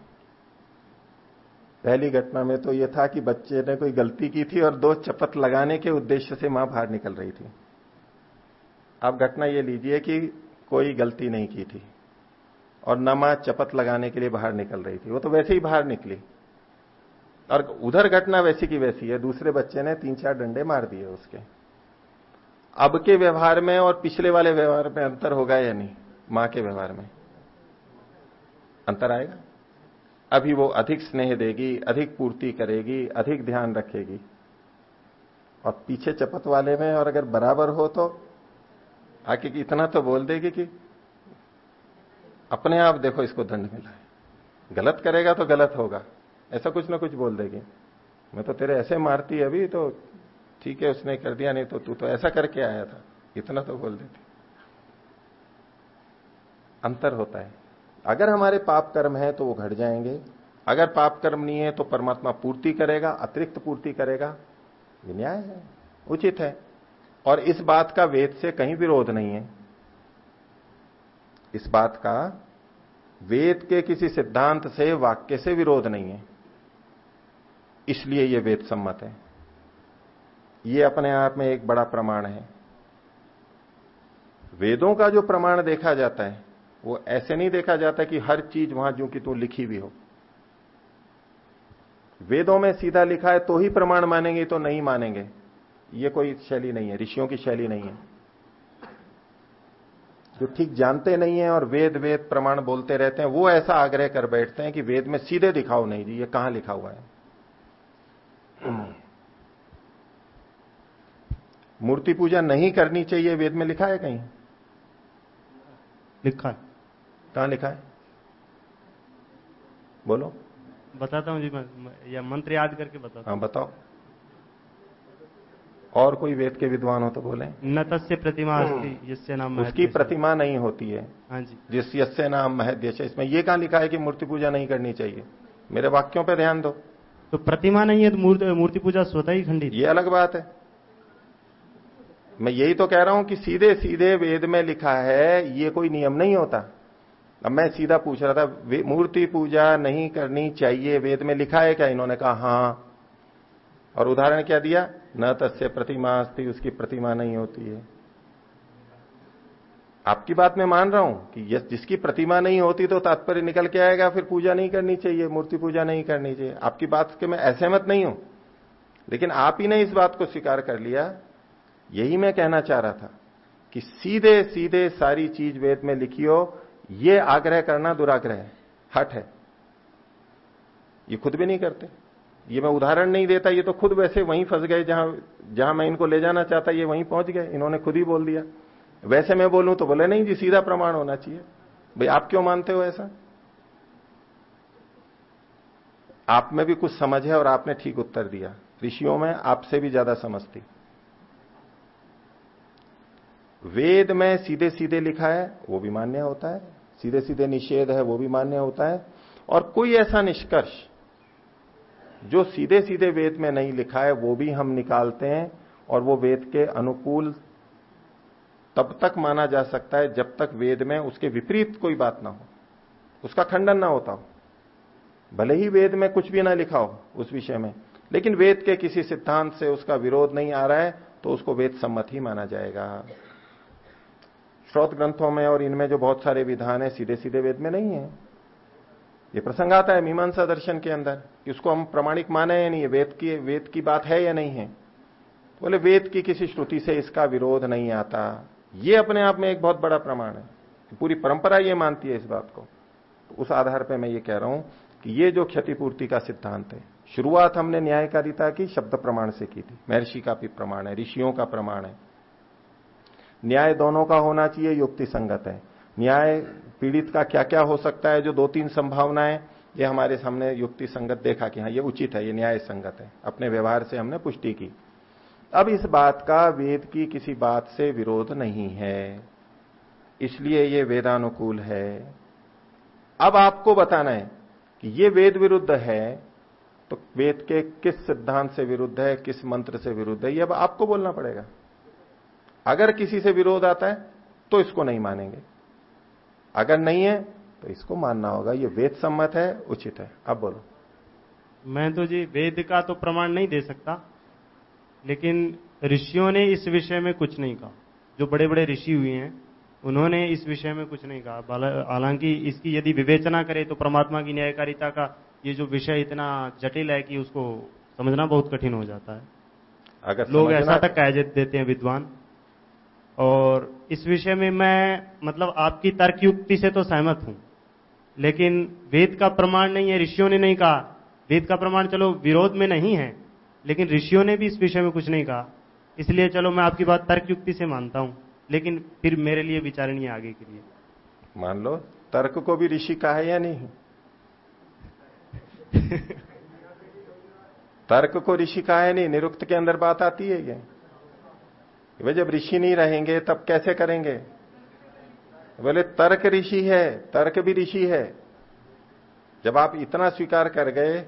पहली घटना में तो यह था कि बच्चे ने कोई गलती की थी और दो चपत लगाने के उद्देश्य से माँ बाहर निकल रही थी। अब घटना यह लीजिए कि कोई गलती नहीं की थी। और न माँ चपत लगाने के लिए बाहर निकल रही थी। वो तो वैसे ही बाहर निकली। और उधर घटना वैसी की वैसी है। दूसरे बच्चे ने तीन चार डंडे मार दिए उसके। अब के व्यवहार में और पिछले वाले व्यवहार में अंतर होगा या नहीं? माँ के व्यवहार में। अंतर आएगा। अभी वो अधिक स्नेह देगी, अधिक पूर्ति करेगी, अधिक ध्यान रखेगी। और पीछे चपत वाले में और अगर बराबर हो तो आके कि इतना तो बोल देगी कि अपने आप देखो इसको दंड मिला है। गलत करेगा तो गलत होगा। ऐसा कुछ ना कुछ बोल देगी। मैं तो तेरे ऐसे मारती अभी तो ठीक है, उसने कर दिया, नहीं तो तू तो ऐसा करके आया था। इतना तो बोल देती। अंतर होता है। अगर हमारे पाप कर्म है तो वो घट जाएँगे। अगर पाप कर्म नहीं है तो परमात्मा पूर्ति करेगा, अतिरिक्त पूर्ति करेगा। ये न्याय है, उचित है। और इस बात का वेद से कहीं विरोध नहीं है। इस बात का वेद के किसी सिद्धांत से, वाक्य से विरोध नहीं है। इसलिए यह वेद सम्मत है। ये अपने आप में एक बड़ा प्रमाण है। वेदों का जो प्रमाण देखा जाता है, वो ऐसे नहीं देखा जाता कि हर चीज़ वहाँ जो कि तो लिखी भी हो। वेदों में सीधा लिखा है तो ही प्रमाण मानेंगे तो नहीं मानेंगे। ये कोई शैली नहीं है ऋषियों की शैली नहीं है। जो ठीक जानते नहीं है और वेद वेद प्रमाण बोलते रहते हैं वो ऐसा आग्रह कर बैठते हैं कि वेद में सीधे दिखाओ नहीं जी ये कहाँ लिखा हुआ है? मूर्ति पूजा नहीं करनी चाहिए वेद में लिखा है कहीं? लिखा है। कहाँ लिखा है? बोलो। बताता हूँ जी मैं या मंत्र याद करके बताता हूँ। हाँ बताओ। और कोई वेद के विद्वान हो तो बोले। न तस्य प्रतिमा अस्ति यस्य नाम उसकी प्रतिमा नहीं होती है। हाँ जी। जिस यस्य नाम महदेश इसमें ये कहा लिखा है कि मूर्ति पूजा नहीं करनी चाहिए? मेरे वाक्यों पर ध्यान दो। तो प्रतिमा नहीं है तो मूर्ति, मूर्ति पूजा स्वतः ही खंडित। ये अलग बात है। मैं यही तो कह रहा हूँ कि सीधे सीधे वेद में लिखा है ये कोई नियम नहीं होता। अब मैं सीधा पूछ रहा था मूर्ति पूजा नहीं करनी चाहिए वेद में लिखा है क्या? इन्होंने कहा हाँ। और उदाहरण क्या दिया? न तस्य प्रतिमा अस्ति, उसकी प्रतिमा नहीं होती है। आपकी बात मैं मान रहा हूँ कि जिसकी प्रतिमा नहीं होती तो तात्पर्य निकल के आएगा, फिर पूजा नहीं करनी चाहिए, मूर्ति पूजा नहीं करनी चाहिए। आपकी बात के मैं असहमत नहीं हूँ। लेकिन आप ही ने इस बात को स्वीकार कर लिया। यही मैं कहना चाह रहा था कि सीधे सीधे सारी चीज़ वेद में लिखी हो, ये आग्रह करना दुराग्रह है, हट है। ये खुद भी नहीं करते। ये मैं उदाहरण नहीं देता, ये तो खुद वैसे वहीं फंस गए, जहाँ जहाँ मैं इनको ले जाना चाहता, ये वहीं पहुँच गए। इन्होंने खुद ही बोल दिया। वैसे मैं बोलूँ तो बोले, नहीं जी, सीधा प्रमाण होना चाहिए। भाई, आप क्यों मानते हो ऐसा? आप में भी कुछ समझ है और आपने ठीक उत्तर दिया। ऋषियों में आपसे भी ज़्यादा समझती। वेद में सीधे सीधे लिखा है, वो भी मान्य होता है। सीधे सीधे निषेध है, वो भी मान्य होता है। और कोई ऐसा निष्कर्ष जो सीधे सीधे वेद में नहीं लिखा है, वो भी हम निकालते हैं और वो वेद के अनुकूल तब तक माना जा सकता है जब तक वेद में उसके विपरीत कोई बात ना हो। उसका खंडन ना होता हो। भले ही वेद में कुछ भी ना लिखा हो उस विषय में, लेकिन वेद के किसी सिद्धांत से उसका विरोध नहीं आ रहा है तो उसको वेद सम्मत ही माना जाएगा। श्रोत ग्रंथों में और इनमें जो बहुत सारे विधान है सीधे सीधे वेद में नहीं है। ये प्रसंग आता है मीमांसा दर्शन के अंदर कि उसको हम प्रमाणिक माने या नहीं वेद की वेद की बात है या नहीं है? बोले, वेद की किसी श्रुति से इसका विरोध नहीं आता। ये अपने आप में एक बहुत बड़ा प्रमाण है। पूरी परंपरा ये मानती है इस बात को। तो उस आधार पर मैं ये कह रहा हूँ कि ये जो क्षतिपूर्ति का सिद्धांत है, शुरुआत हमने न्यायकारिता की, शब्द प्रमाण से की थी। महर्षि का भी प्रमाण है, ऋषियों का प्रमाण है। न्याय दोनों का होना चाहिए, युक्ति संगत है। न्याय पीड़ित का क्या क्या हो सकता है, जो दो तीन संभावनाएँ, ये हमारे सामने युक्ति संगत देखा कि हाँ ये उचित है, ये न्याय संगत है। अपने व्यवहार से हमने पुष्टि की। अब इस बात का वेद की किसी बात से विरोध नहीं है। इसलिए ये वेदानुकूल है। अब आपको बताना है कि ये वेद विरुद्ध है तो वेद के किस सिद्धांत से विरुद्ध है, किस मंत्र से विरुद्ध है, ये अब आपको बोलना पड़ेगा। अगर किसी से विरोध आता है तो इसको नहीं मानेंगे। अगर नहीं है तो इसको मानना होगा ये वेद सम्मत है उचित है। अब बोलो। मैं तो जी वेद का तो प्रमाण नहीं दे सकता लेकिन ऋषियों ने इस विषय में कुछ नहीं कहा। जो बड़े बड़े ऋषि हुए हैं उन्होंने इस विषय में कुछ नहीं कहा। हालाँकि इसकी यदि विवेचना करे तो परमात्मा की न्यायकारिता का ये जो विषय इतना जटिल है कि उसको समझना बहुत कठिन हो जाता है। अगर लोग ऐसा तक कह देते हैं विद्वान। और इस विषय में मैं मतलब आपकी तर्क युक्ति से तो सहमत हूँ। लेकिन वेद का प्रमाण नहीं है ऋषियों ने नहीं कहा। वेद का प्रमाण चलो विरोध में नहीं है लेकिन ऋषियों ने भी इस विषय में कुछ नहीं कहा। इसलिए चलो मैं आपकी बात तर्क युक्ति से मानता हूँ लेकिन फिर मेरे लिए विचारणीय आगे के लिए। मान लो तर्क को भी ऋषि कहा है या नहीं? तर्क को ऋषि कहा है नहीं? निरुक्त के अंदर बात आती है ये वे जब ऋषि नहीं रहेंगे, तब कैसे करेंगे? बोले, तर्क ऋषि है, तर्क भी ऋषि है। जब आप इतना स्वीकार कर गए,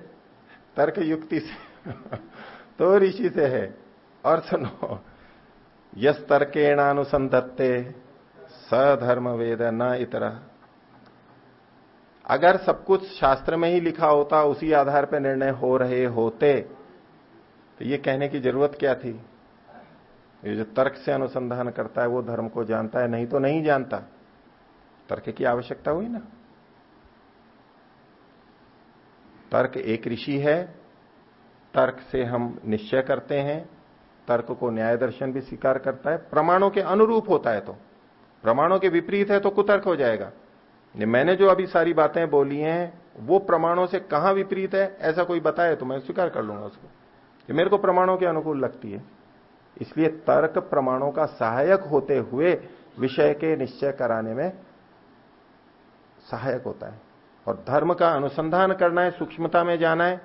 तर्क युक्ति से तो ऋषि से है। और सुनो, यस तर्केणानुसंधत्ते सधर्म वेद न इतरा। अगर सब कुछ शास्त्र में ही लिखा होता, उसी आधार पर निर्णय हो रहे होते तो ये कहने की ज़रूरत क्या थी? ये जो तर्क से अनुसंधान करता है, वो धर्म को जानता है, नहीं तो नहीं जानता। तर्क की आवश्यकता हुई ना? तर्क एक ऋषि है, तर्क से हम निश्चय करते हैं, तर्क को न्याय दर्शन भी स्वीकार करता है, प्रमाणों के अनुरूप होता है तो। प्रमाणों के विपरीत है तो कुतर्क हो जाएगा। मैंने जो अभी सारी बातें बोली हैं, वो प्रमाणों से कहाँ विपरीत है, ऐसा कोई बताए तो मैं स्वीकार कर लूँगा उसको। मेरे को प्रमाणों के अनुकूल लगती है। इसलिए तर्क प्रमाणों का सहायक होते हुए विषय के निश्चय कराने में सहायक होता है। और धर्म का अनुसंधान करना है, सूक्ष्मता में जाना है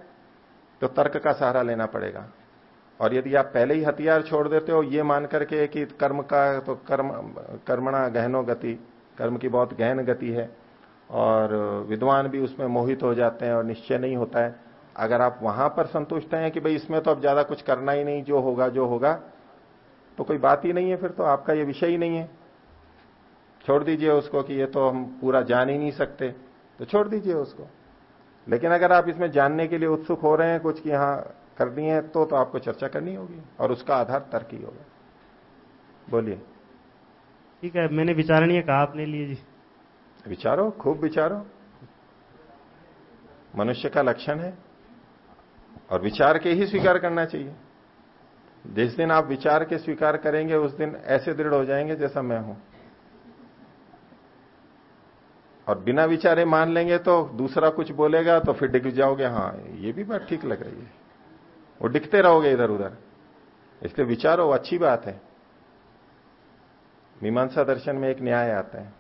तो तर्क का सहारा लेना पड़ेगा। और यदि आप पहले ही हथियार छोड़ देते हो, ये मान करके कि कर्म का तो कर्म, कर्मणा गहनो गति, कर्म की बहुत गहन गति है, और विद्वान भी उसमें मोहित हो जाते हैं और निश्चय नहीं होता है। अगर आप वहाँ पर संतुष्ट हैं कि भाई इसमें तो अब ज़्यादा कुछ करना ही नहीं, जो होगा जो होगा तो कोई बात ही नहीं है फिर तो आपका ये विषय ही नहीं है। छोड़ दीजिए उसको कि ये तो हम पूरा जान ही नहीं सकते। तो छोड़ दीजिए उसको। लेकिन अगर आप इसमें जानने के लिए उत्सुक हो रहे हैं कुछ कि हाँ करनी है तो तो आपको चर्चा करनी होगी और उसका आधार तर्क ही होगा। बोलिए। ठीक है मैंने विचारणीय कहा आपने लिए जी। विचारो खूब विचारो। मनुष्य का लक्षण है और विचार के ही स्वीकार करना चाहिए। जिस दिन आप विचार के स्वीकार करेंगे, उस दिन ऐसे दृढ़ हो जाएँगे जैसा मैं हूँ। और बिना विचारे मान लेंगे तो दूसरा कुछ बोलेगा तो फिर डिग जाओगे हाँ ये भी बात ठीक लग रही है। वो डिगते रहोगे इधर उधर। इसलिए विचारो, अच्छी बात है। मीमांसा दर्शन में एक न्याय आता है।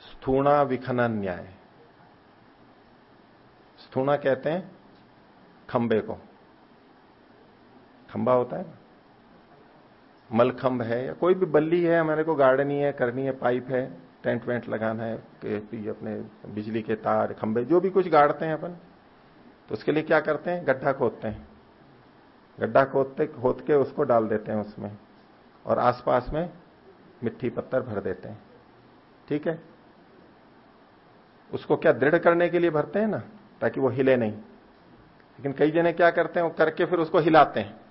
स्थूणा विखनन न्याय। स्थूणा कहते हैं खंबे को। खंबा होता है मलखंब है या कोई भी बल्ली है, हमारे को गार्डनी है, करनी है, पाइप है, टेंट वेंट लगाना है अपने बिजली के तार, खंबे, जो भी कुछ गाड़ते हैं अपन तो उसके लिए क्या करते हैं? गड्ढा खोदते हैं। गड्ढा खोदते, खोद के उसको डाल देते हैं उसमें और आसपास में मिट्टी पत्थर भर देते हैं। ठीक है? उसको क्या दृढ़ करने के लिए भरते हैं ना, ताकि वो हिले नहीं। लेकिन कई जने क्या करते हैं, वो करके फिर उसको हिलाते हैं।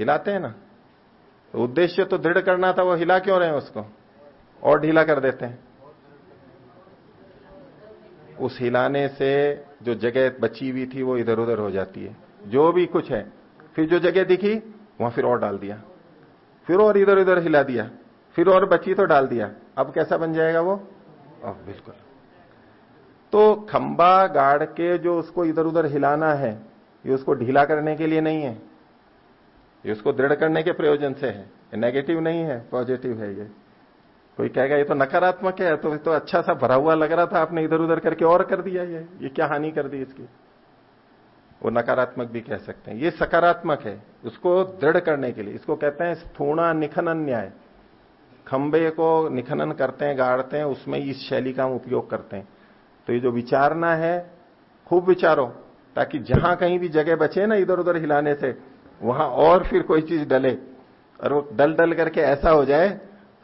हिलाते हैं ना? तो उद्देश्य तो दृढ़ करना था, वो हिला क्यों रहे हैं उसको? और ढीला कर देते हैं। उस हिलाने से जो जगह बची हुई थी, वो इधर उधर हो जाती है। जो भी कुछ है, फिर जो जगह दिखी, वहाँ फिर और डाल दिया। फिर और इधर उधर हिला दिया। फिर और बची तो डाल दिया। अब कैसा बन जाएगा वो? अब बिल्कुल। तो खंबा गाड़ के जो उसको इधर उधर हिलाना है, ये उसको ढीला करने के लिए नहीं है। ये उसको दृढ़ करने के प्रयोजन से है। नेगेटिव नहीं है पॉजिटिव है ये। कोई कहेगा, ये तो नकारात्मक है तो तो अच्छा सा भरा हुआ लग रहा था, आपने इधर उधर करके और कर दिया ये। ये क्या हानि कर दी इसकी? वो नकारात्मक भी कह सकते हैं। ये सकारात्मक है, उसको दृढ़ करने के लिए। इसको कहते हैं स्थूणा निखनन न्याय खंबे को निखनन करते हैं, गाड़ते हैं, उसमें इस शैली का हम उपयोग करते हैं। तो ये जो विचारना है, खूब विचारो, ताकि जहाँ कहीं भी जगह बचे ना इधर उधर हिलाने से वहाँ और फिर कोई चीज़ डले और वो डल डल करके ऐसा हो जाए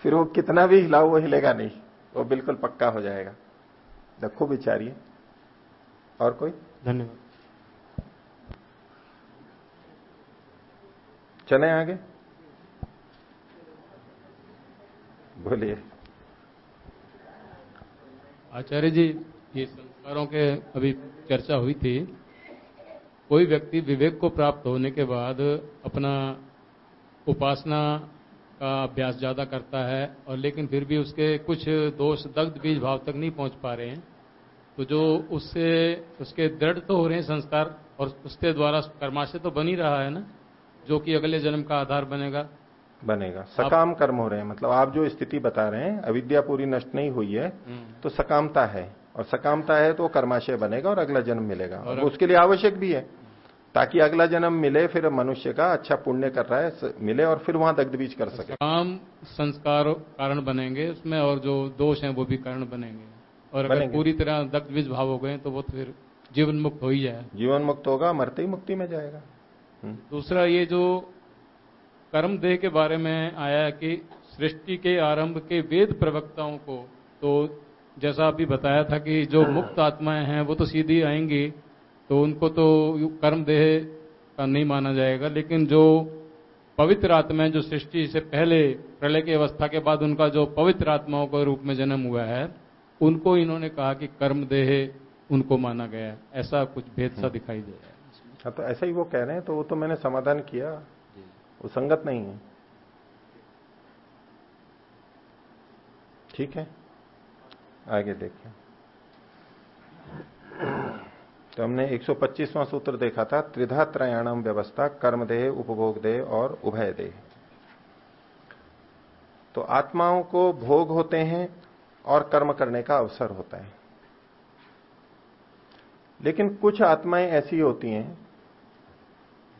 फिर वो कितना भी हिलाओ वो हिलेगा नहीं वो बिल्कुल पक्का हो जाएगा। खूब विचारिए और कोई? धन्यवाद। चले आगे। बोलिए। आचार्य जी ये संस्कारों के अभी चर्चा हुई थी। कोई व्यक्ति विवेक को प्राप्त होने के बाद अपना उपासना का अभ्यास ज़्यादा करता है और लेकिन फिर भी उसके कुछ दोष दग्ध बीज भाव तक नहीं पहुँच पा रहे हैं तो जो उससे उसके दृढ़ तो हो रहे हैं संस्कार और उसके द्वारा कर्माशय तो बन ही रहा है ना जो कि अगले जन्म का आधार बनेगा। बनेगा। सकाम कर्म हो रहे हैं मतलब आप जो स्थिति बता रहे हैं अविद्या पूरी नष्ट नहीं हुई है हम्म। तो सकामता है। और सकामता है तो कर्माशय बनेगा और अगला जन्म मिलेगा। और उसके लिए आवश्यक भी है। ताकि अगला जन्म मिले फिर मनुष्य का अच्छा पुण्य कर रहा है मिले और फिर वहाँ दग्ध बीज कर सके। काम संस्कार कारण बनेंगे उसमें और जो दोष हैं वो भी कारण बनेंगे। और अगर बनेंगे। पूरी तरह दग्ध बीज भाव हो गए तो वो फिर जीवन मुक्त हो ही जाए। जीवन मुक्त होगा मरते ही मुक्ति में जाएगा। हम्म। दूसरा ये जो कर्म देह के बारे में आया कि सृष्टि के आरंभ के वेद प्रवक्ताओं को तो जैसा अभी बताया था कि जो मुक्त आत्माएँ हैं वो तो सीधी आएँगी तो उनको तो कर्म देह का नहीं माना जाएगा लेकिन जो पवित्र आत्माएँ जो सृष्टि से पहले प्रलय की अवस्था के बाद उनका जो पवित्र आत्माओं के रूप में जन्म हुआ है उनको इन्होंने कहा कि कर्म देह उनको माना गया है। ऐसा कुछ भेद सा दिखाई दे रहा है। हाँ तो ऐसा ही वो कह रहे हैं तो वो तो मैंने समाधान किया। वो संगत नहीं है। ठीक है? आगे देखिए। तो हमने 125वां सूत्र देखा था, त्रिधा त्रयाणम व्यवस्था, कर्मदेह उपभोग देह और उभय देह तो आत्माओं को भोग होते हैं और कर्म करने का अवसर होता है। लेकिन कुछ आत्माएँ ऐसी होती हैं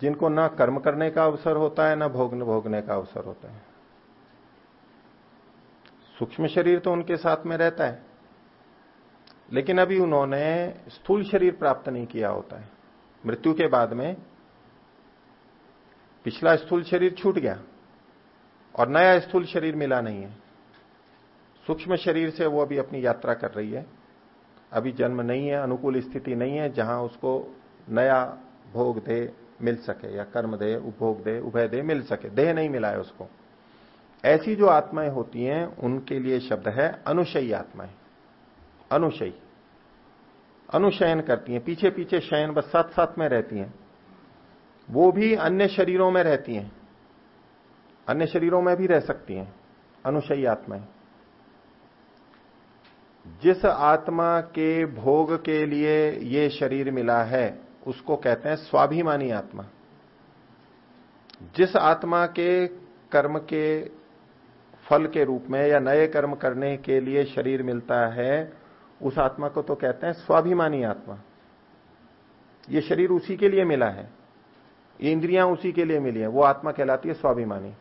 जिनको ना कर्म करने का अवसर होता है, ना भोग, भोगने का अवसर होता है। सूक्ष्म शरीर तो उनके साथ में रहता है। लेकिन अभी उन्होंने स्थूल शरीर प्राप्त नहीं किया होता है। मृत्यु के बाद में पिछला स्थूल शरीर छूट गया और नया स्थूल शरीर मिला नहीं है। सूक्ष्म शरीर से वो अभी अपनी यात्रा कर रही है। अभी जन्म नहीं है, अनुकूल स्थिति नहीं है जहाँ उसको नया भोग दे मिल सके या कर्म दे, उपभोग दे, उभय दे मिल सके। देह नहीं मिला है उसको। ऐसी जो आत्माएँ होती हैं, उनके लिए शब्द है अनुशयी आत्माएँ। अनुशयी। अनुशयन करती हैं पीछे पीछे शयन बस साथ साथ में रहती हैं। वो भी अन्य शरीरों में रहती हैं। अन्य शरीरों में भी रह सकती हैं, अनुशयी आत्माएँ। जिस आत्मा के भोग के लिए ये शरीर मिला है, उसको कहते हैं स्वाभिमानी आत्मा। जिस आत्मा के कर्म के फल के रूप में या नए कर्म करने के लिए शरीर मिलता है उस आत्मा को तो कहते हैं स्वाभिमानी आत्मा। ये शरीर उसी के लिए मिला है। इंद्रियाँ उसी के लिए मिली है। वो आत्मा कहलाती है स्वाभिमानी।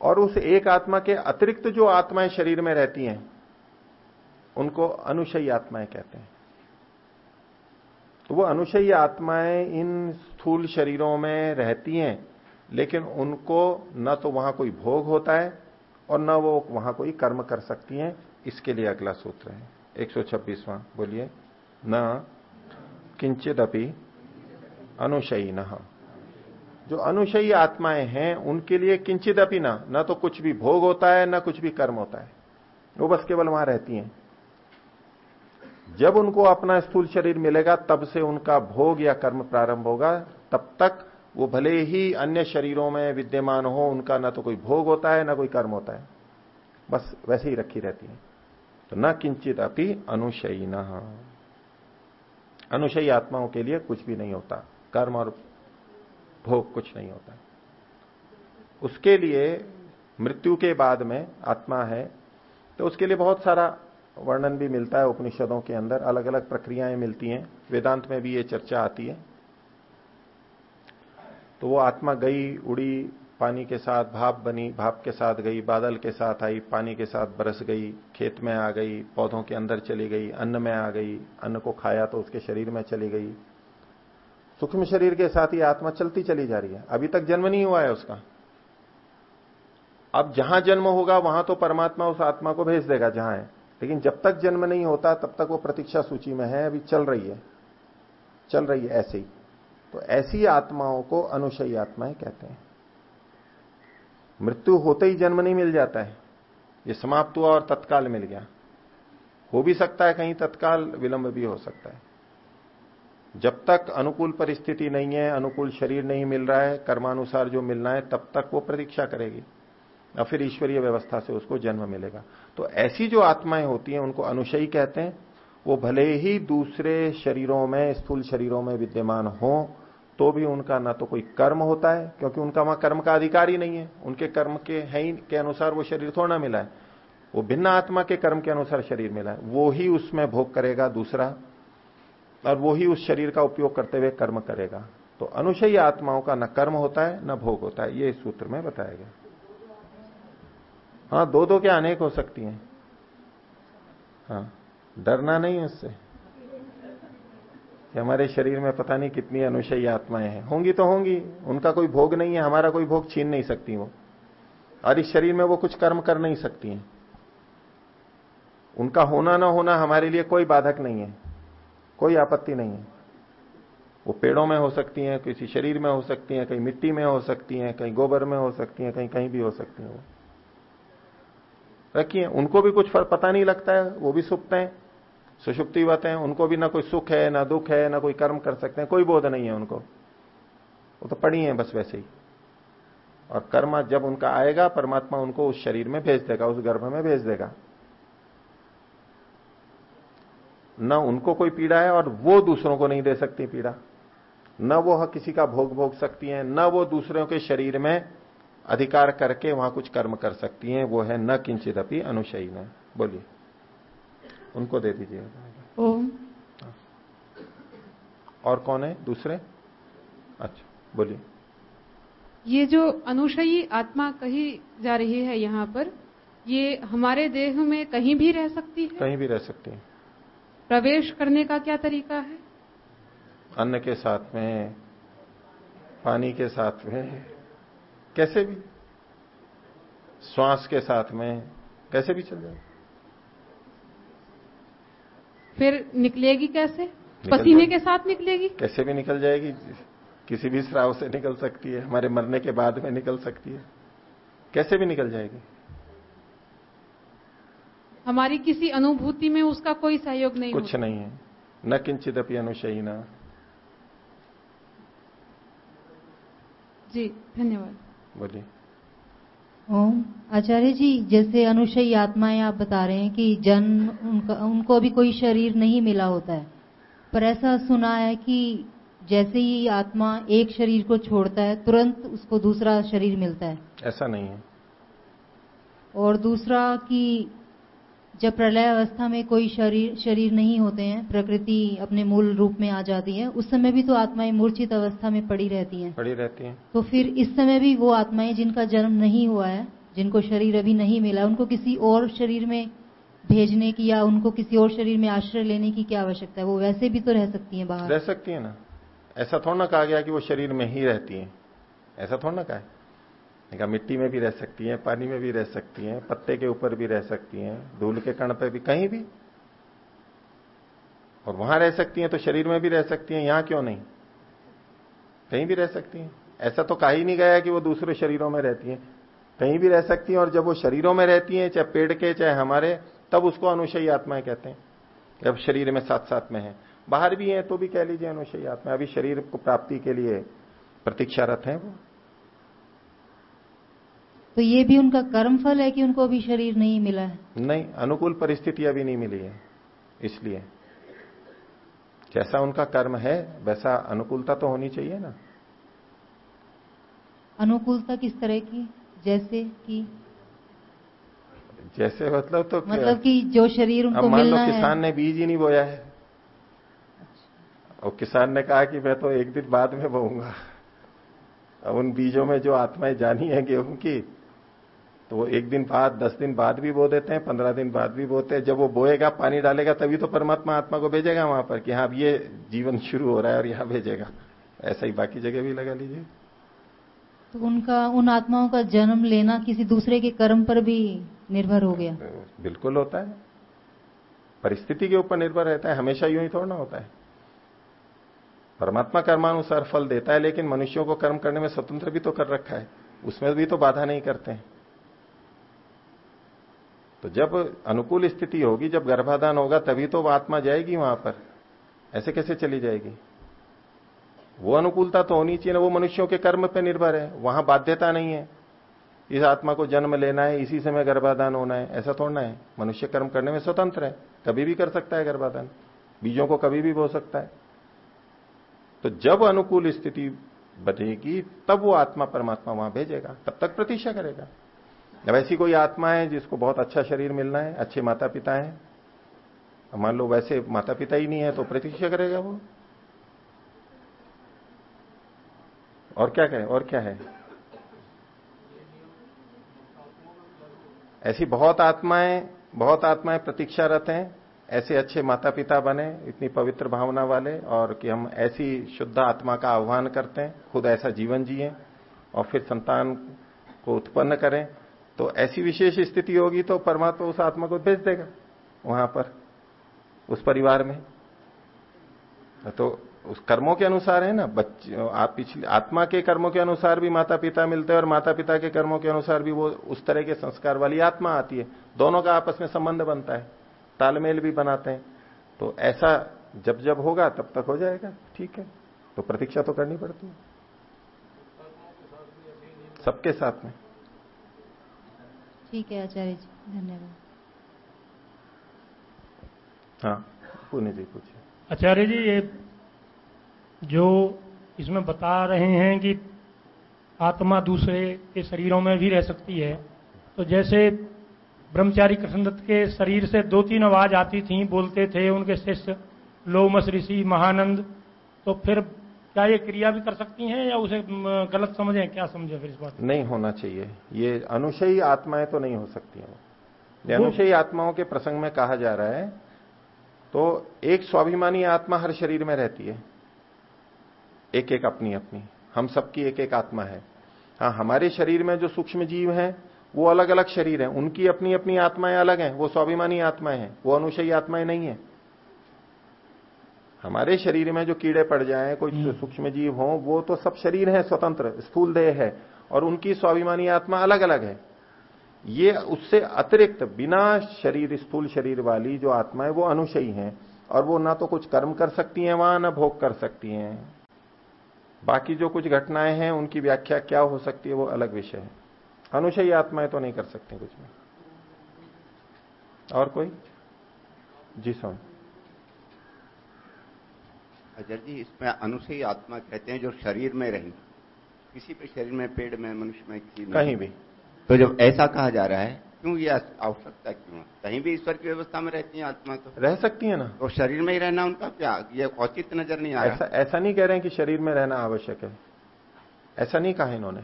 और उस एक आत्मा के अतिरिक्त जो आत्माएँ शरीर में रहती हैं, उनको अनुशयी आत्माएँ कहते हैं। तो वो अनुशयी आत्माएँ इन स्थूल शरीरों में रहती हैं, लेकिन उनको न तो वहाँ कोई भोग होता है और न वो वहाँ कोई कर्म कर सकती हैं। इसके लिए अगला सूत्र है। एक सौ बोलिए। न किंचित अनुशयी न जो अनुशयी आत्माएँ हैं, उनके लिए किंचित न। न तो कुछ भी भोग होता है, न कुछ भी कर्म होता है। वो बस केवल वहाँ रहती हैं। जब उनको अपना स्थूल शरीर मिलेगा, तब से उनका भोग या कर्म प्रारंभ होगा। तब तक वो भले ही अन्य शरीरों में विद्यमान हो, उनका ना तो कोई भोग होता है, ना कोई कर्म होता है। बस वैसे ही रखी रहती है। तो न किंचित अपनी अनुशयी न अनुशयी आत्माओं के लिए कुछ भी नहीं होता। कर्म और भोग कुछ नहीं होता। उसके लिए मृत्यु के बाद में आत्मा है तो उसके लिए बहुत सारा वर्णन भी मिलता है उपनिषदों के अंदर। अलग अलग प्रक्रियाएँ मिलती हैं। वेदांत में भी ये चर्चा आती है। तो वो आत्मा गई, उड़ी पानी के साथ भाप बनी, भाप के साथ गई, बादल के साथ आई, पानी के साथ बरस गई, खेत में आ गई, पौधों के अंदर चली गई, अन्न में आ गई, अन्न को खाया तो उसके शरीर में चली गई। सूक्ष्म शरीर के साथ ही आत्मा चलती चली जा रही है। अभी तक जन्म नहीं हुआ है उसका। अब जहाँ जन्म होगा, वहाँ तो परमात्मा उस आत्मा को भेज देगा जहाँ है। लेकिन जब तक जन्म नहीं होता, तब तक वो प्रतीक्षा सूची में है, अभी चल रही है। चल रही है ऐसे ही। तो ऐसी आत्माओं को अनुशयी आत्माएँ कहते हैं। मृत्यु होते ही जन्म नहीं मिल जाता है। ये समाप्त हुआ और तत्काल मिल गया। हो भी सकता है कहीं तत्काल विलंब भी हो सकता है। जब तक अनुकूल परिस्थिति नहीं है, अनुकूल शरीर नहीं मिल रहा है, कर्मानुसार जो मिलना है, तब तक वो प्रतीक्षा करेगी। या फिर ईश्वरीय व्यवस्था से उसको जन्म मिलेगा। तो ऐसी जो आत्माएँ होती हैं, उनको अनुशयी कहते हैं, वो भले ही दूसरे शरीरों में, स्थूल शरीरों में विद्यमान हो तो भी उनका ना तो कोई कर्म होता है, क्योंकि उनका वहाँ कर्म का अधिकार ही नहीं है। उनके कर्म के है ही, के अनुसार वो शरीर थोड़ा मिला है। वो भिन्न आत्मा के कर्म के अनुसार शरीर मिला है। वो ही उसमें भोग करेगा दूसरा, और वो ही उस शरीर का उपयोग करते हुए कर्म करेगा। तो अनुशयी आत्माओं का न कर्म होता है, न भोग होता है। ये इस सूत्र में बताया गया। हाँ दो दो क्या अनेक हो सकती हैं। हाँ डरना नहीं है उससे। कि हमारे शरीर में पता नहीं कितनी अनुशयी आत्माएँ हैं। होंगी तो होंगी, उनका कोई भोग नहीं है, हमारा कोई भोग छीन नहीं सकती वो। और इस शरीर में वो कुछ कर्म कर नहीं सकती हैं। उनका होना ना होना हमारे लिए कोई बाधक नहीं है, कोई आपत्ति नहीं है। वो पेड़ों में हो सकती हैं, किसी शरीर में हो सकती हैं, कहीं मिट्टी में हो सकती हैं, कहीं गोबर में हो सकती हैं, कहीं कहीं भी हो सकती हैं वो। रखिए, उनको भी कुछ पता नहीं लगता है, वो भी सुप्त हैं। सुषुप्तिवत हैं, उनको भी ना कोई सुख है, ना दुख है, ना कोई कर्म कर सकते हैं, कोई बोध नहीं है उनको। वो तो पड़ी है बस वैसे ही। और कर्म जब उनका आएगा, परमात्मा उनको उस शरीर में भेज देगा, उस गर्भ में भेज देगा। न उनको कोई पीड़ा है और वो दूसरों को नहीं दे सकती पीड़ा। न वो किसी का भोग भोग सकती हैं, न वो दूसरों के शरीर में अधिकार करके वहाँ कुछ कर्म कर सकती हैं, वो है न किंचित अपनी अनुशयी बोलिए। उनको दे दीजिए। ओम। और कौन है? दूसरे? अच्छा बोलिए। ये जो अनुशयी आत्मा कही जा रही है यहाँ पर ये हमारे देह में कहीं भी रह सकती है? कहीं भी रह सकती है। प्रवेश करने का क्या तरीका है? अन्न के साथ में पानी के साथ में कैसे भी। श्वास के साथ में कैसे भी चल जाए। फिर निकलेगी कैसे? पसीने के साथ निकलेगी? कैसे भी निकल जाएगी। किसी भी श्राव से निकल सकती है। हमारे मरने के बाद में निकल सकती है। कैसे भी निकल जाएगी। हमारी किसी अनुभूति में उसका कोई सहयोग नहीं कुछ नहीं है। न किंचित अपनी अनुशयी न जी धन्यवाद। बोलिए। ओम। आचार्य जी जैसे अनुशयी आत्माएँ आप बता रहे हैं कि जन्म उनका उनको अभी कोई शरीर नहीं मिला होता है। पर ऐसा सुना है कि जैसे ही आत्मा एक शरीर को छोड़ता है तुरंत उसको दूसरा शरीर मिलता है। ऐसा नहीं है। और दूसरा कि जब प्रलय अवस्था में कोई शरीर शरीर नहीं होते हैं प्रकृति अपने मूल रूप में आ जाती है उस समय भी तो आत्माएँ मूर्छित अवस्था में पड़ी रहती हैं। पड़ी रहती हैं। तो फिर इस समय भी वो आत्माएँ जिनका जन्म नहीं हुआ है जिनको शरीर अभी नहीं मिला उनको किसी और शरीर में भेजने की या उनको किसी और शरीर में आश्रय लेने की क्या आवश्यकता है? वो वैसे भी तो रह सकती है बाहर। रह सकती है ना। ऐसा थोड़ा ना कहा गया कि वो शरीर में ही रहती है। ऐसा थोड़ा ना कहा है। कहा मिट्टी में भी रह सकती हैं, पानी में भी रह सकती हैं, पत्ते के ऊपर भी रह सकती हैं, धूल के कण पे भी, कहीं भी। और वहाँ रह सकती हैं तो शरीर में भी रह सकती हैं, यहाँ क्यों नहीं? कहीं भी रह सकती हैं। ऐसा तो कहा ही नहीं गया कि वो दूसरे शरीरों में रहती हैं। कहीं भी रह सकती हैं और जब वो शरीरों में रहती हैं, चाहे पेड़ के, चाहे हमारे, तब उसको अनुशयी आत्माएँ कहते हैं। जब शरीर में साथ साथ में है। बाहर भी है तो भी कह लीजिए अनुशयी आत्मा अभी शरीर को प्राप्ति के लिए प्रतीक्षारत है वो। तो ये भी उनका कर्म फल है कि उनको अभी शरीर नहीं मिला है। नहीं अनुकूल परिस्थिति अभी नहीं मिली है इसलिए। जैसा उनका कर्म है वैसा अनुकूलता तो होनी चाहिए ना। अनुकूलता किस तरह की? जैसे कि? जैसे मतलब तो मतलब कि जो शरीर उनको मान लो मिलना किसान है ने बीज ही नहीं बोया है। और किसान ने कहा कि मैं तो एक दिन बाद में बोऊँगा। अब उन बीजों में जो आत्माएँ जानी है गेहूँ की तो वो एक दिन बाद दस दिन बाद भी बो देते हैं पंद्रह दिन बाद भी बोते हैं। जब वो बोएगा पानी डालेगा तभी तो परमात्मा आत्मा को भेजेगा वहाँ पर कि हाँ अब ये जीवन शुरू हो रहा है और यहाँ भेजेगा। ऐसा ही बाकी जगह भी लगा लीजिए। तो उनका उन आत्माओं का जन्म लेना किसी दूसरे के कर्म पर भी निर्भर हो गया। बिल्कुल होता है। परिस्थिति के ऊपर निर्भर रहता है हमेशा यूँ ही थोड़ा होता है। परमात्मा कर्मानुसार फल देता है लेकिन मनुष्यों को कर्म करने में स्वतंत्र भी तो कर रखा है। उसमें भी तो बाधा नहीं करते हैं। तो जब अनुकूल स्थिति होगी, जब गर्भाधान होगा, तभी तो आत्मा जाएगी वहाँ पर। ऐसे कैसे चली जाएगी? वो अनुकूलता तो होनी चाहिए ना, वो मनुष्यों के कर्म पर निर्भर है। वहाँ बाध्यता नहीं है। इस आत्मा को जन्म लेना है, इसी समय गर्भाधान होना है। ऐसा थोड़ना है। मनुष्य कर्म करने में स्वतंत्र है। कभी भी कर सकता है गर्भाधान। बीजों को कभी भी बो सकता है। तो जब अनुकूल स्थिति बनेगी तब वो आत्मा परमात्मा वहाँ भेजेगा। तब तक प्रतीक्षा करेगा। ऐसी कोई आत्मा है जिसको बहुत अच्छा शरीर मिलना है, अच्छे माता पिता है मान लो वैसे माता पिता ही नहीं है तो प्रतीक्षा करेगा वो। और क्या करें और क्या है? ऐसी बहुत आत्माएँ बहुत आत्माएँ प्रतीक्षारत हैं, ऐसे अच्छे माता पिता बने, इतनी पवित्र भावना वाले, और कि हम ऐसी शुद्ध आत्मा का आह्वान करते हैं, खुद ऐसा जीवन जिए, और फिर संतान को उत्पन्न करें। तो ऐसी विशेष स्थिति होगी तो परमात्मा उस आत्मा को भेज देगा वहाँ पर, उस परिवार में। तो उस कर्मों के अनुसार है ना, बच्चे, आप पिछले, आत्मा के कर्मों के अनुसार भी माता पिता मिलते हैं और माता पिता के कर्मों के अनुसार भी वो उस तरह के संस्कार वाली आत्मा आती है। दोनों का आपस में संबंध बनता है, तालमेल भी बनाते हैं। तो ऐसा जब जब होगा तब तक हो जाएगा, ठीक है। तो प्रतीक्षा तो करनी पड़ती है। सबके साथ में। ठीक है आचार्य जी धन्यवाद। हाँ पुण्य जी पूछिए। आचार्य जी ये जो इसमें बता रहे हैं कि आत्मा दूसरे के शरीरों में भी रह सकती है तो जैसे ब्रह्मचारी कृष्णदत्त के शरीर से दो तीन आवाज़ आती थी बोलते थे उनके शिष्य लोमस ऋषि महानंद तो फिर क्या ये क्रिया भी कर सकती हैं या उसे गलत समझें? क्या समझे फिर इस बात नहीं होना चाहिए। ये अनुशयी आत्माएँ तो नहीं हो सकती हैं अनुशयी आत्माओं के प्रसंग में कहा जा रहा है तो एक स्वाभिमानी आत्मा हर शरीर में रहती है। एक एक अपनी अपनी हम सबकी एक एक आत्मा है। हाँ हमारे शरीर में जो सूक्ष्म जीव हैं वो अलग अलग शरीर हैं। उनकी अपनी अपनी आत्माएँ अलग हैं। वो स्वाभिमानी आत्माएँ हैं। वो अनुशयी आत्माएँ नहीं है। हमारे शरीर में जो कीड़े पड़ जाएँ कोई सूक्ष्म जीव हो वो तो सब शरीर है स्वतंत्र स्थूल देह है और उनकी स्वाभिमानी आत्मा अलग अलग है। ये उससे अतिरिक्त बिना शरीर स्थूल शरीर वाली जो आत्मा है वो अनुशयी है और वो ना तो कुछ कर्म कर सकती हैं वहाँ ना भोग कर सकती हैं। बाकी जो कुछ घटनाएँ हैं उनकी व्याख्या क्या हो सकती है वो अलग विषय है। अनुशयी आत्माएँ तो नहीं कर सकती कुछ भी। और कोई? जी सोन। अजर जी इसमें अनुसयी आत्मा कहते हैं जो शरीर में रही। किसी भी शरीर में पेड़ में मनुष्य में किसी में कहीं भी। तो जब ऐसा कहा जा रहा है क्यों ये आवश्यकता क्यों है? कहीं भी ईश्वर की व्यवस्था में रहती है आत्मा तो। रह सकती है ना। तो शरीर में ही रहना उनका क्या? ये औचित नज़र नहीं आ ऐसा रहा ऐसा नहीं कह रहे हैं कि शरीर में रहना आवश्यक है। ऐसा नहीं कहा इन्होंने।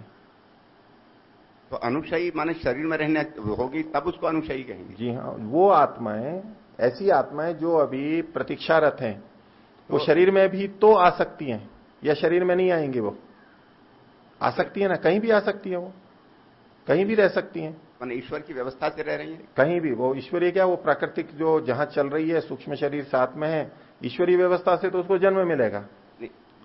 तो अनुशयी माने शरीर में रहने होगी तब उसको अनुशयी कहेंगे। जी हाँ वो आत्माएँ ऐसी आत्माएँ जो अभी प्रतीक्षारत हैं। वो शरीर में भी तो आ सकती हैं या शरीर में नहीं आएँगी वो। आ सकती है ना? कहीं भी आ सकती है वो। कहीं भी रह सकती हैं। माने ईश्वर की व्यवस्था से रह रही है? कहीं भी। वो ईश्वरीय क्या? वो प्राकृतिक जो जहाँ चल रही है सूक्ष्म शरीर साथ में है ईश्वरीय व्यवस्था से तो उसको जन्म मिलेगा।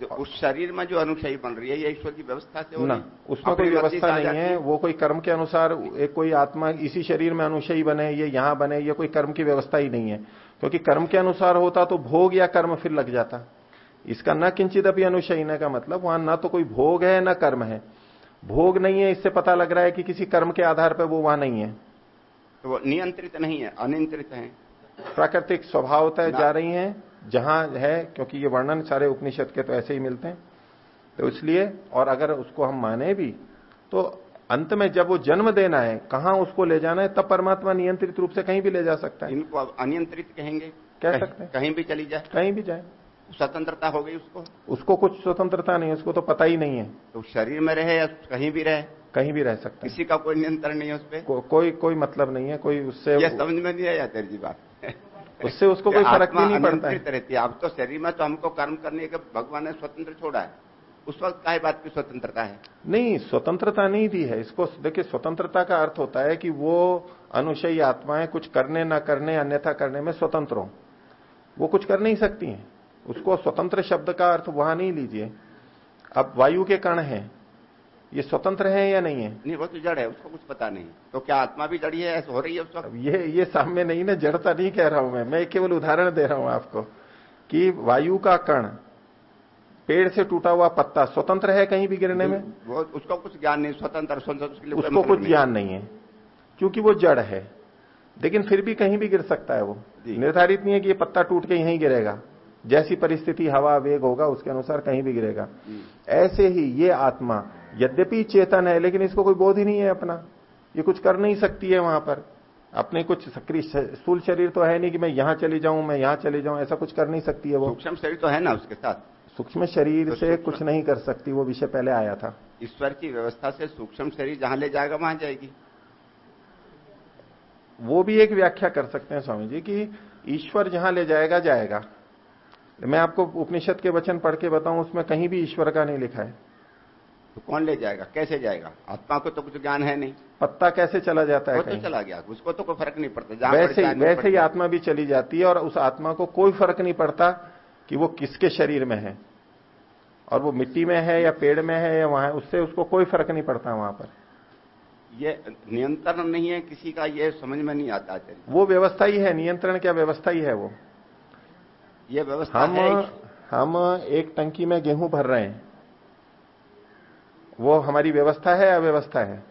जो उस शरीर में जो अनुशयी बन रही है ये ईश्वर की व्यवस्था से हो ना उसमें कोई व्यवस्था नहीं है। वो कोई कर्म के अनुसार एक कोई आत्मा इसी शरीर में अनुशयी बने ये यहाँ बने ये कोई कर्म की व्यवस्था ही नहीं है। क्योंकि कर्म के अनुसार होता तो भोग या कर्म फिर लग जाता। इसका न किंचित अभी अनुशयी का मतलब वहाँ ना तो कोई भोग है न कर्म है। भोग नहीं है इससे पता लग रहा है कि किसी कर्म के आधार पर वो वहाँ नहीं है। तो वो नियंत्रित नहीं है अनियंत्रित है। प्राकृतिक स्वभावतः जा रही हैं जहाँ है क्योंकि ये वर्णन सारे उपनिषद के तो ऐसे ही मिलते हैं। तो इसलिए और अगर उसको हम माने भी तो अंत में जब वो जन्म देना है कहाँ उसको ले जाना है तब परमात्मा नियंत्रित रूप से कहीं भी ले जा सकता है। इनको अनियंत्रित कहेंगे। कह कहीं- सकते हैं। कहीं भी चली जाए। कहीं भी जाए। स्वतंत्रता हो गई उसको। उसको कुछ स्वतंत्रता नहीं है उसको तो पता ही नहीं है। तो शरीर में रहे या कहीं भी रहे? कहीं भी रह सकता है। किसी का कोई नियंत्रण नहीं है उस पर को, कोई कोई मतलब नहीं है कोई उससे ये समझ में नहीं आया तेरी जी बात। उससे उसको कोई फ़र्क नहीं पड़ता है। रहती है। अब तो शरीर में तो हमको कर्म करने के भगवान ने स्वतंत्र छोड़ा है। उस वक्त काय बात की स्वतंत्रता है। नहीं स्वतंत्रता नहीं दी है। इसको देखिए स्वतंत्रता का अर्थ होता है कि वो अनुशयी आत्माएँ कुछ करने ना करने अन्यथा करने में स्वतंत्र हो। वो कुछ कर नहीं सकती हैं। उसको स्वतंत्र शब्द का अर्थ वहाँ नहीं लीजिए। अब वायु के कण हैं। ये स्वतंत्र है या नहीं है? नहीं वो तो जड़ है उसको कुछ पता नहीं। तो क्या आत्मा भी जड़ी है? ऐसा हो रही है उस वक्त? ये ये सामने नहीं ना जड़ता नहीं कह रहा हूँ मैं। मैं केवल उदाहरण दे रहा हूँ आपको कि वायु का कण पेड़ से टूटा हुआ पत्ता स्वतंत्र है कहीं भी गिरने में? उसको कुछ ज्ञान नहीं स्वतंत्र स्वतंत्र उसके लिए उसको मतलब कुछ ज्ञान नहीं है क्योंकि वो जड़ है। लेकिन फिर भी कहीं भी गिर सकता है वो। निर्धारित नहीं है कि ये पत्ता टूट के यहीं गिरेगा। जैसी परिस्थिति हवा वेग होगा उसके अनुसार कहीं भी गिरेगा। ऐसे ही ये आत्मा यद्यपि चेतन है लेकिन इसको कोई बोध ही नहीं है अपना। ये कुछ कर नहीं सकती है वहाँ पर। अपने कुछ सक्रिय स्थूल शरीर तो है नहीं कि मैं यहाँ चली जाऊँ मैं यहाँ चली जाऊँ ऐसा कुछ कर नहीं सकती है वो। सूक्ष्म शरीर तो है ना उसके साथ? सूक्ष्म शरीर तो से कुछ नहीं कर सकती वो विषय पहले आया था। ईश्वर की व्यवस्था से सूक्ष्म शरीर जहाँ ले जाएगा वहाँ जाएगी। वो भी एक व्याख्या कर सकते हैं स्वामी जी कि ईश्वर जहाँ ले जाएगा जाएगा। मैं आपको उपनिषद के वचन पढ़ के बताऊँ उसमें कहीं भी ईश्वर का नहीं लिखा है। तो कौन ले जाएगा? कैसे जाएगा? आत्मा को तो कुछ ज्ञान है नहीं। पत्ता कैसे चला जाता है वो तो चला गया उसको तो कोई फ़र्क नहीं पड़ता। वैसे ही वैसे ही। आत्मा भी चली जाती है और उस आत्मा को कोई फ़र्क नहीं पड़ता। कि वो किसके शरीर में है? और वो मिट्टी में है या पेड़ में है या वहाँ है, उससे उसको कोई फ़र्क नहीं पड़ता वहाँ पर। ये नियंत्रण नहीं है किसी का ये समझ में नहीं आता आचार्य वो व्यवस्था ही है नियंत्रण क्या व्यवस्था ही है वो? ये व्यवस्था हम है हम एक टंकी में गेहूँ भर रहे हैं। वो हमारी व्यवस्था है या व्यवस्था है?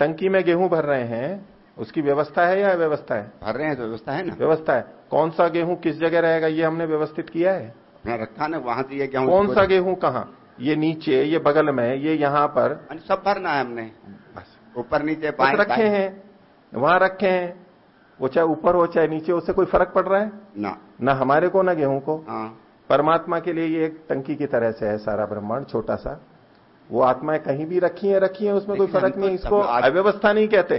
टंकी में गेहूँ भर रहे हैं उसकी व्यवस्था है या व्यवस्था है? भर रहे हैं तो व्यवस्था है ना। व्यवस्था है। कौन सा गेहूँ किस जगह रहेगा ये हमने व्यवस्थित किया है। रखा ना वहाँ से ये गेहूँ कौन सा गेहूँ कहाँ? ये नीचे ये बगल में ये यहाँ पर। सब भरना है हमने। बस। ऊपर नीचे बाएँ रखे। हैं। वहाँ रखे हैं। वो चाहे ऊपर हो चाहे नीचे उससे कोई फ़र्क पड़ रहा है? ना। ना हमारे को ना गेहूँ को। हाँ। परमात्मा के लिए ये एक टंकी की तरह से है सारा ब्रह्मांड छोटा सा। वो आत्माएँ कहीं भी रखी है रखी है उसमें कोई फ़र्क नहीं इसको अव्यवस्था नहीं कहते।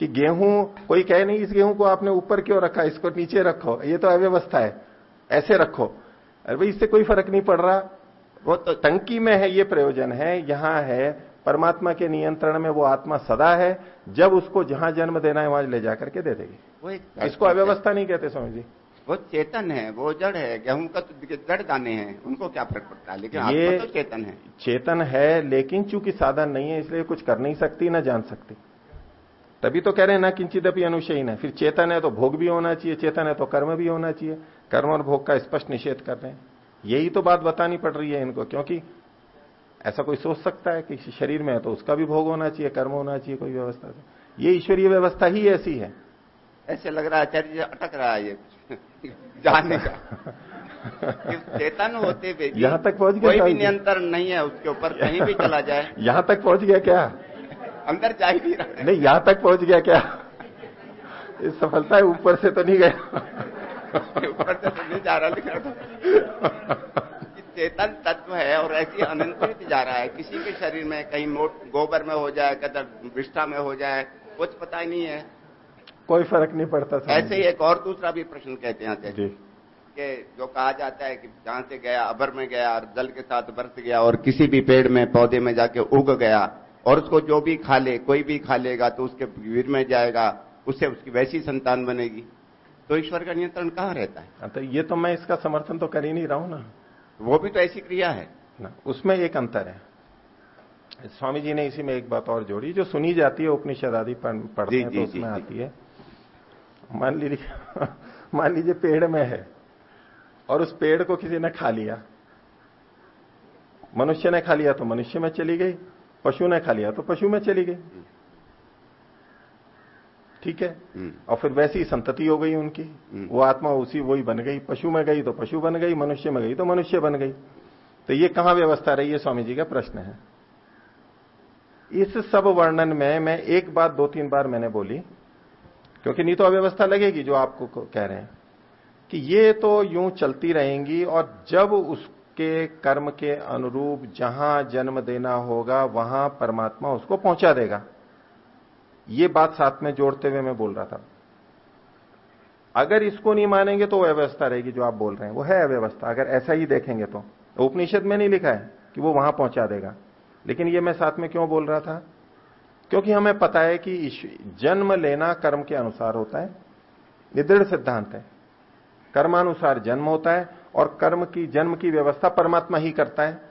कि गेहूँ कोई कहे नहीं इस गेहूँ को आपने ऊपर क्यों रखा इसको नीचे रखो ये तो अव्यवस्था है ऐसे रखो। अरे भाई इससे कोई फ़र्क नहीं पड़ रहा। वो तो टंकी में है ये प्रयोजन है यहाँ है परमात्मा के नियंत्रण में वो आत्मा सदा है जब उसको जहाँ जन्म देना है वहाँ ले जाकर के दे देगी। वो इसको अव्यवस्था नहीं कहते स्वामी जी। वो चेतन है वो जड़ है गेहूँ का तो जड़ दाने हैं उनको क्या फ़र्क पड़ता है? लेकिन ये- तो चेतन है। चेतन है लेकिन चूँकि साधन नहीं है इसलिए कुछ कर नहीं सकती ना जान सकती। तभी तो कह रहे हैं ना किंचित अपनी अनुशयीन है। फिर चेतन है तो भोग भी होना चाहिए चेतन है तो कर्म भी होना चाहिए। कर्म और भोग का स्पष्ट निषेध कर रहे हैं। यही तो बात बतानी पड़ रही है इनको क्योंकि ऐसा कोई सोच सकता है कि शरीर में है तो उसका भी भोग होना चाहिए कर्म होना चाहिए कोई व्यवस्था से ये ईश्वरीय व्यवस्था ही ऐसी है। ऐसे लग रहा है आचार्य अटक रहा है ये जानने का। चेतन होते हुए यहाँ तक पहुँच गया कोई भी नियंत्रण नहीं है उसके ऊपर कहीं भी चला जाए। यहाँ तक पहुँच गया क्या? अंदर जा ही नहीं रहा है। नहीं यहाँ तक पहुँच गया क्या? ये सफलता है ऊपर से तो नहीं गया। ऊपर से तो नहीं जा रहा लेकिन चेतन तत्व है और ऐसी अनंत जा रहा है। किसी के शरीर में कहीं मोट गोबर में हो जाए कदर विष्ठा में हो जाए कुछ पता ही नहीं है। कोई फ़र्क नहीं पड़ता ऐसे ही एक और दूसरा भी प्रश्न कहते हैं जी। कि जो कहा जाता है कि जहाँ से गया अबर में गया और जल के साथ बरस गया और किसी भी पेड़ में पौधे में जाके उग गया और उसको जो भी खा ले कोई भी खा लेगा तो उसके वीर में जाएगा उससे उसकी वैसी संतान बनेगी। तो ईश्वर का नियंत्रण कहाँ रहता है? तो ये तो मैं इसका समर्थन तो कर ही नहीं रहा हूँ ना। वो भी तो ऐसी क्रिया है। ना उसमें एक अंतर है। स्वामी जी ने इसी में एक बात और जोड़ी जो सुनी जाती है उपनिषद आदि पढ़- पढ़ते जी, हैं तो उसमें। आती है। मान लीजिए मान लीजिए पेड़ में है और उस पेड़ को किसी ने खा लिया। मनुष्य ने खा लिया तो मनुष्य में चली गई। पशु ने खा लिया तो पशु में चली गई। ठीक है? हम्म, और फिर वैसी संतति हो गई उनकी। हम्म। वो आत्मा उसी वही बन गई पशु में गई तो पशु बन गई मनुष्य में गई तो मनुष्य बन गई। तो ये कहाँ व्यवस्था रही है स्वामी जी का प्रश्न है। इस सब वर्णन में मैं एक बात दो तीन बार मैंने बोली क्योंकि नहीं तो अव्यवस्था लगेगी जो आपको कह रहे हैं। कि ये तो यूँ चलती रहेंगी और जब उसके कर्म के अनुरूप जहाँ जन्म देना होगा, वहाँ परमात्मा उसको पहुँचा देगा। ये बात साथ में जोड़ते हुए मैं बोल रहा था। अगर इसको नहीं मानेंगे तो अव्यवस्था रहेगी जो आप बोल रहे हैं। वो है अव्यवस्था, अगर ऐसा ही देखेंगे तो। उपनिषद में नहीं लिखा है कि वो वहाँ पहुँचा देगा। लेकिन ये मैं साथ में क्यों बोल रहा था? क्योंकि हमें पता है कि जन्म लेना कर्म के अनुसार होता है। ये दृढ़ सिद्धांत है। कर्मानुसार जन्म होता है। और कर्म की, जन्म की व्यवस्था परमात्मा ही करता है।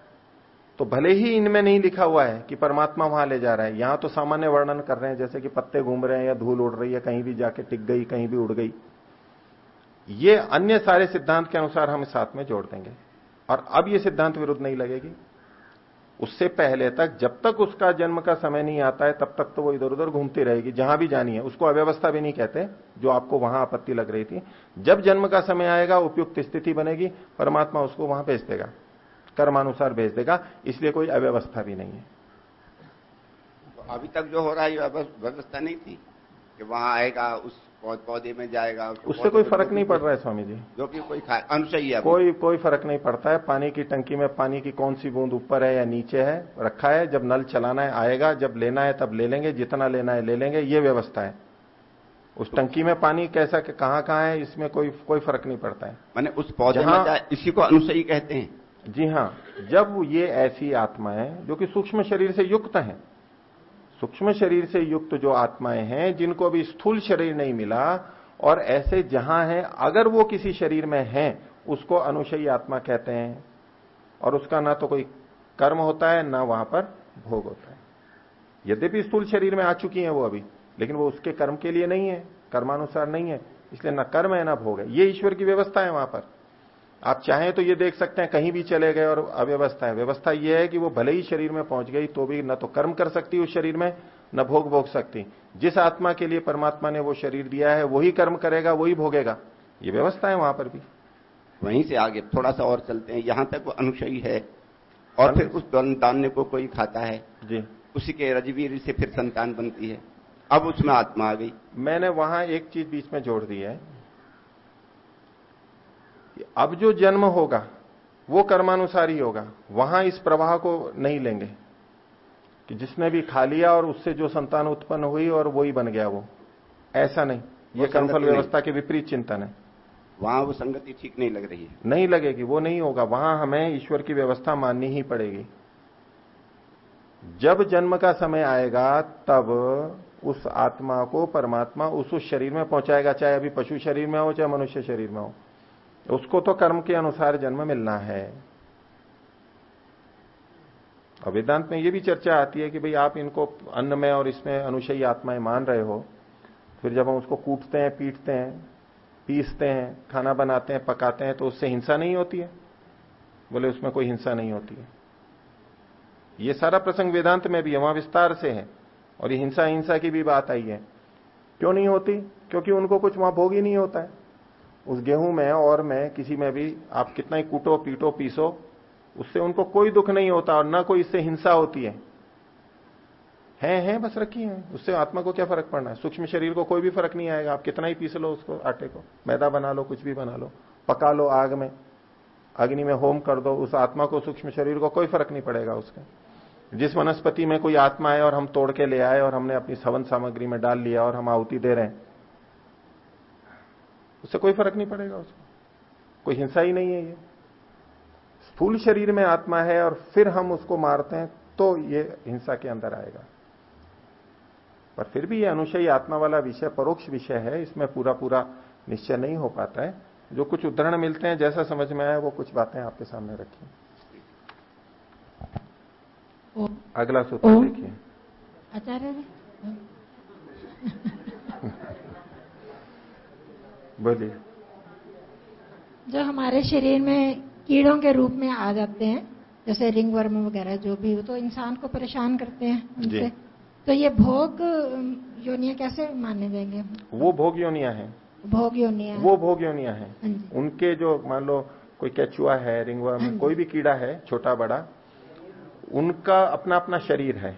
तो भले ही इनमें नहीं लिखा हुआ है कि परमात्मा वहाँ ले जा रहा है। यहाँ तो सामान्य वर्णन कर रहे हैं, जैसे कि पत्ते घूम रहे हैं या धूल उड़ रही है, कहीं भी जाके टिक गई, कहीं भी उड़ गई। ये अन्य सारे सिद्धांत के अनुसार हम साथ में जोड़ देंगे। और अब ये सिद्धांत विरुद्ध नहीं लगेगी। उससे पहले तक, जब तक उसका जन्म का समय नहीं आता है, तब तक तो वो इधर उधर घूमती रहेगी, जहाँ भी जानी है। उसको अव्यवस्था भी नहीं कहते, जो आपको वहाँ आपत्ति लग रही थी। जब जन्म का समय आएगा, उपयुक्त स्थिति बनेगी, परमात्मा उसको वहाँ भेज देगा, कर्मानुसार भेज देगा, इसलिए कोई अव्यवस्था भी नहीं है। अभी तक जो हो रहा है व्यवस्था नहीं थी कि वहाँ आएगा, उस पौधे में जाएगा उससे कोई फ़र्क नहीं पड़ रहा है स्वामी जी जो भी कोई अनुसही है कोई कोई फ़र्क नहीं पड़ता है पानी की टंकी में पानी की कौन सी बूंद ऊपर है या नीचे है रखा है जब नल चलाना है आएगा जब लेना है तब ले लेंगे जितना लेना है ले लेंगे ये व्यवस्था है। उस टंकी में पानी कैसा कहाँ कहाँ है इसमें कोई कोई फ़र्क नहीं पड़ता है। मैंने उस पौधे में इसी को अनुसही कहते हैं। जी हाँ जब ये ऐसी आत्माएँ जो कि सूक्ष्म शरीर से युक्त हैं सूक्ष्म शरीर से युक्त जो आत्माएँ हैं, जिनको अभी स्थूल शरीर नहीं मिला, और ऐसे जहाँ हैं, अगर वो किसी शरीर में हैं, उसको अनुशयी आत्मा कहते हैं। और उसका ना तो कोई कर्म होता है, ना वहाँ पर भोग होता है। यद्यपि स्थूल शरीर में आ चुकी हैं वो अभी, लेकिन वो उसके कर्म के लिए नहीं है, कर्मानुसार नहीं है, इसलिए ना कर्म है, ना भोग है। ये ईश्वर की व्यवस्था है वहाँ पर। आप चाहें तो ये देख सकते हैं कहीं भी चले गए और अव्यवस्था है। व्यवस्था ये है कि वो भले ही शरीर में पहुँच गई तो भी न तो कर्म कर सकती उस शरीर में न भोग भोग सकती। जिस आत्मा के लिए परमात्मा ने वो शरीर दिया है वही कर्म करेगा वही भोगेगा। ये व्यवस्था है वहाँ पर भी। वहीं से आगे थोड़ा सा और चलते हैं। यहाँ तक वो अनुशयी है और फिर उस दान्य को कोई खाता है। जी। उसी के रजवीर से फिर संतान बनती है। अब उसमें आत्मा आ गई। मैंने वहाँ एक चीज़ बीच में जोड़ दी है। अब जो जन्म होगा वो कर्मानुसार ही होगा। वहाँ इस प्रवाह को नहीं लेंगे। कि जिसने भी खा लिया और उससे जो संतान उत्पन्न हुई और वो ही बन गया वो। ऐसा नहीं। ये कर्मफल व्यवस्था के विपरीत चिंतन है। वहाँ वो संगति ठीक नहीं लग रही है। नहीं लगेगी वो नहीं होगा। वहाँ हमें ईश्वर की व्यवस्था माननी ही पड़ेगी। जब जन्म का समय आएगा तब उस आत्मा को परमात्मा उस उस शरीर में पहुंचाएगा चाहे अभी पशु शरीर में हो चाहे मनुष्य शरीर में हो। उसको तो कर्म के अनुसार जन्म मिलना है। और वेदांत में ये भी चर्चा आती है कि भाई आप इनको अन्न में और इसमें अनुशयी आत्माएँ मान रहे हो, फिर जब हम उसको कूटते हैं, पीटते हैं, पीसते हैं, खाना बनाते हैं, पकाते हैं तो उससे हिंसा नहीं होती है। बोले उसमें कोई हिंसा नहीं होती है। ये सारा प्रसंग वेदांत में भी है, वहाँ विस्तार से है। और ये हिंसा हिंसा की भी बात आई है। क्यों नहीं होती? क्योंकि उनको कुछ वहाँ भोग ही नहीं होता है। उस गेहूँ में और में, किसी में भी, आप कितना ही कूटो, पीटो, पीसो, उससे उनको कोई दुख नहीं होता और ना कोई इससे हिंसा होती है। हैं हैं, बस रखी है। उससे आत्मा को क्या फ़र्क पड़ना है? सूक्ष्म शरीर को कोई भी फ़र्क नहीं आएगा। आप कितना ही पीस लो उसको, आटे को। मैदा बना लो, कुछ भी बना लो। पका लो आग में। अग्नि में होम कर दो। उस आत्मा को, सूक्ष्म शरीर को कोई फ़र्क नहीं पड़ेगा उसका। जिस वनस्पति में कोई आत्मा है और हम तोड़ के ले आए और हमने अपनी सवन सामग्री में डाल लिया और हम आहुति दे रहे हैं उससे कोई फ़र्क नहीं पड़ेगा उसको। कोई हिंसा ही नहीं है ये। स्थूल शरीर में आत्मा है और फिर हम उसको मारते हैं तो ये हिंसा के अंदर आएगा। पर फिर भी ये अनुशयी आत्मा वाला विषय परोक्ष विषय है इसमें पूरा पूरा निश्चय नहीं हो पाता है। जो कुछ उदाहरण मिलते हैं जैसा समझ में आया वो कुछ बातें आपके सामने रखी। अगला सूत्र देखिए। आचार्य बोलिए। जो हमारे शरीर में कीड़ों के रूप में आ जाते हैं जैसे रिंग वर्म वगैरह जो भी हो तो इंसान को परेशान करते हैं उनसे तो ये भोग योनिया कैसे माने जाएँगे वो भोग योनिया है। भोग योनिया वो भोग योनिया है। हाँ उनके जो मान लो कोई कैचुआ है रिंगवर्म हाँ कोई भी कीड़ा है छोटा बड़ा उनका अपना अपना शरीर है।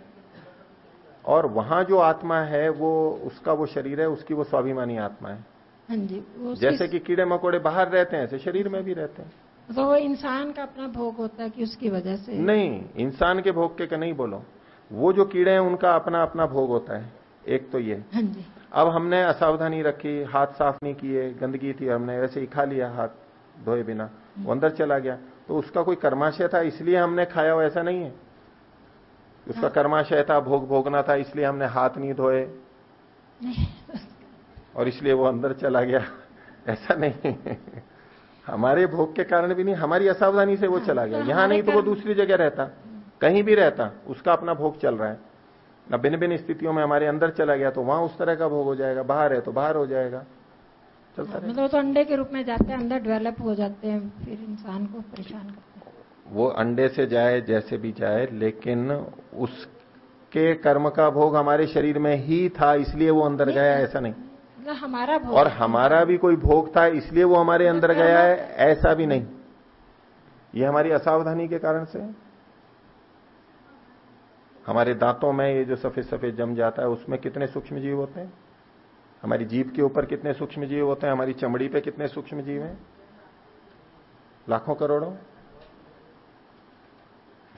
और वहाँ जो आत्मा है वो उसका वो शरीर है उसकी वो स्वाभिमानी आत्मा है। हाँ जी जैसे कि कीड़े मकोड़े बाहर रहते हैं ऐसे शरीर में भी रहते हैं। तो वो इंसान का अपना भोग होता है कि उसकी वजह से। नहीं इंसान के भोग के नहीं बोलो। वो जो कीड़े हैं उनका अपना अपना भोग होता है। एक तो ये। हाँ जी। अब हमने असावधानी रखी हाथ साफ़ नहीं किए गंदगी थी हमने वैसे ही खा लिया हाथ धोए बिना वो अंदर चला गया। तो उसका कोई कर्माशय था इसलिए हमने खाया हो ऐसा नहीं है। उसका हाँ। कर्माशय था भोग भोगना था इसलिए हमने हाथ नहीं धोए। और इसलिए वो अंदर चला गया। ऐसा नहीं हमारे भोग के कारण भी नहीं हमारी असावधानी से वो हाँ, चला गया। तो यहाँ नहीं तो वो दूसरी जगह रहता कहीं भी रहता उसका अपना भोग चल रहा है। न भिन्न भिन्न स्थितियों में हमारे अंदर चला गया तो वहाँ उस तरह का भोग हो जाएगा बाहर है तो बाहर हो जाएगा। चलता मतलब तो अंडे के रूप में जाते हैं अंदर डेवलप हो जाते हैं फिर इंसान को परेशान करते हैं। वो अंडे से जाए जैसे भी जाए लेकिन उसके कर्म का भोग हमारे शरीर में ही था इसलिए वो अंदर गया ऐसा नहीं। मतलब हमारा भोग और हमारा भी कोई भोग था इसलिए वो हमारे तो अंदर गया है ऐसा भी नहीं। ये हमारी असावधानी के कारण से। हमारे दांतों में ये जो सफ़ेद सफ़ेद जम जाता है उसमें कितने सूक्ष्म जीव होते हैं? हमारी जीभ के ऊपर कितने सूक्ष्म जीव होते हैं? हमारी चमड़ी पे कितने सूक्ष्म जीव हैं? लाखों करोड़ों?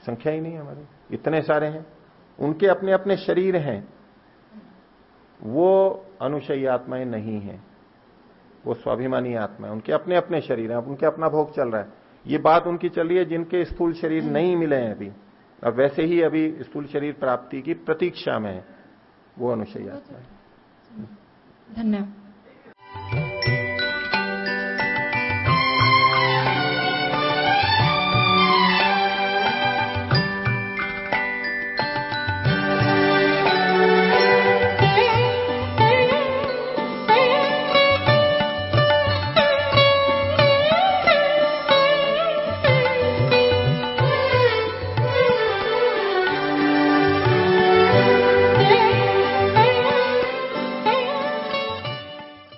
संख्या ही नहीं हमारी। इतने सारे हैं। उनके अपने अपने शरीर हैं। वो अनुशयी आत्माएँ नहीं है। वो स्वाभिमानी आत्मा है उनके अपने अपने शरीर हैं उनके अपना भोग चल रहा है। ये बात उनकी चल रही है जिनके स्थूल शरीर नहीं मिले हैं अभी। अब वैसे ही अभी स्थूल शरीर प्राप्ति की प्रतीक्षा में है। वो अनुशयी आत्मा है धन्यवाद।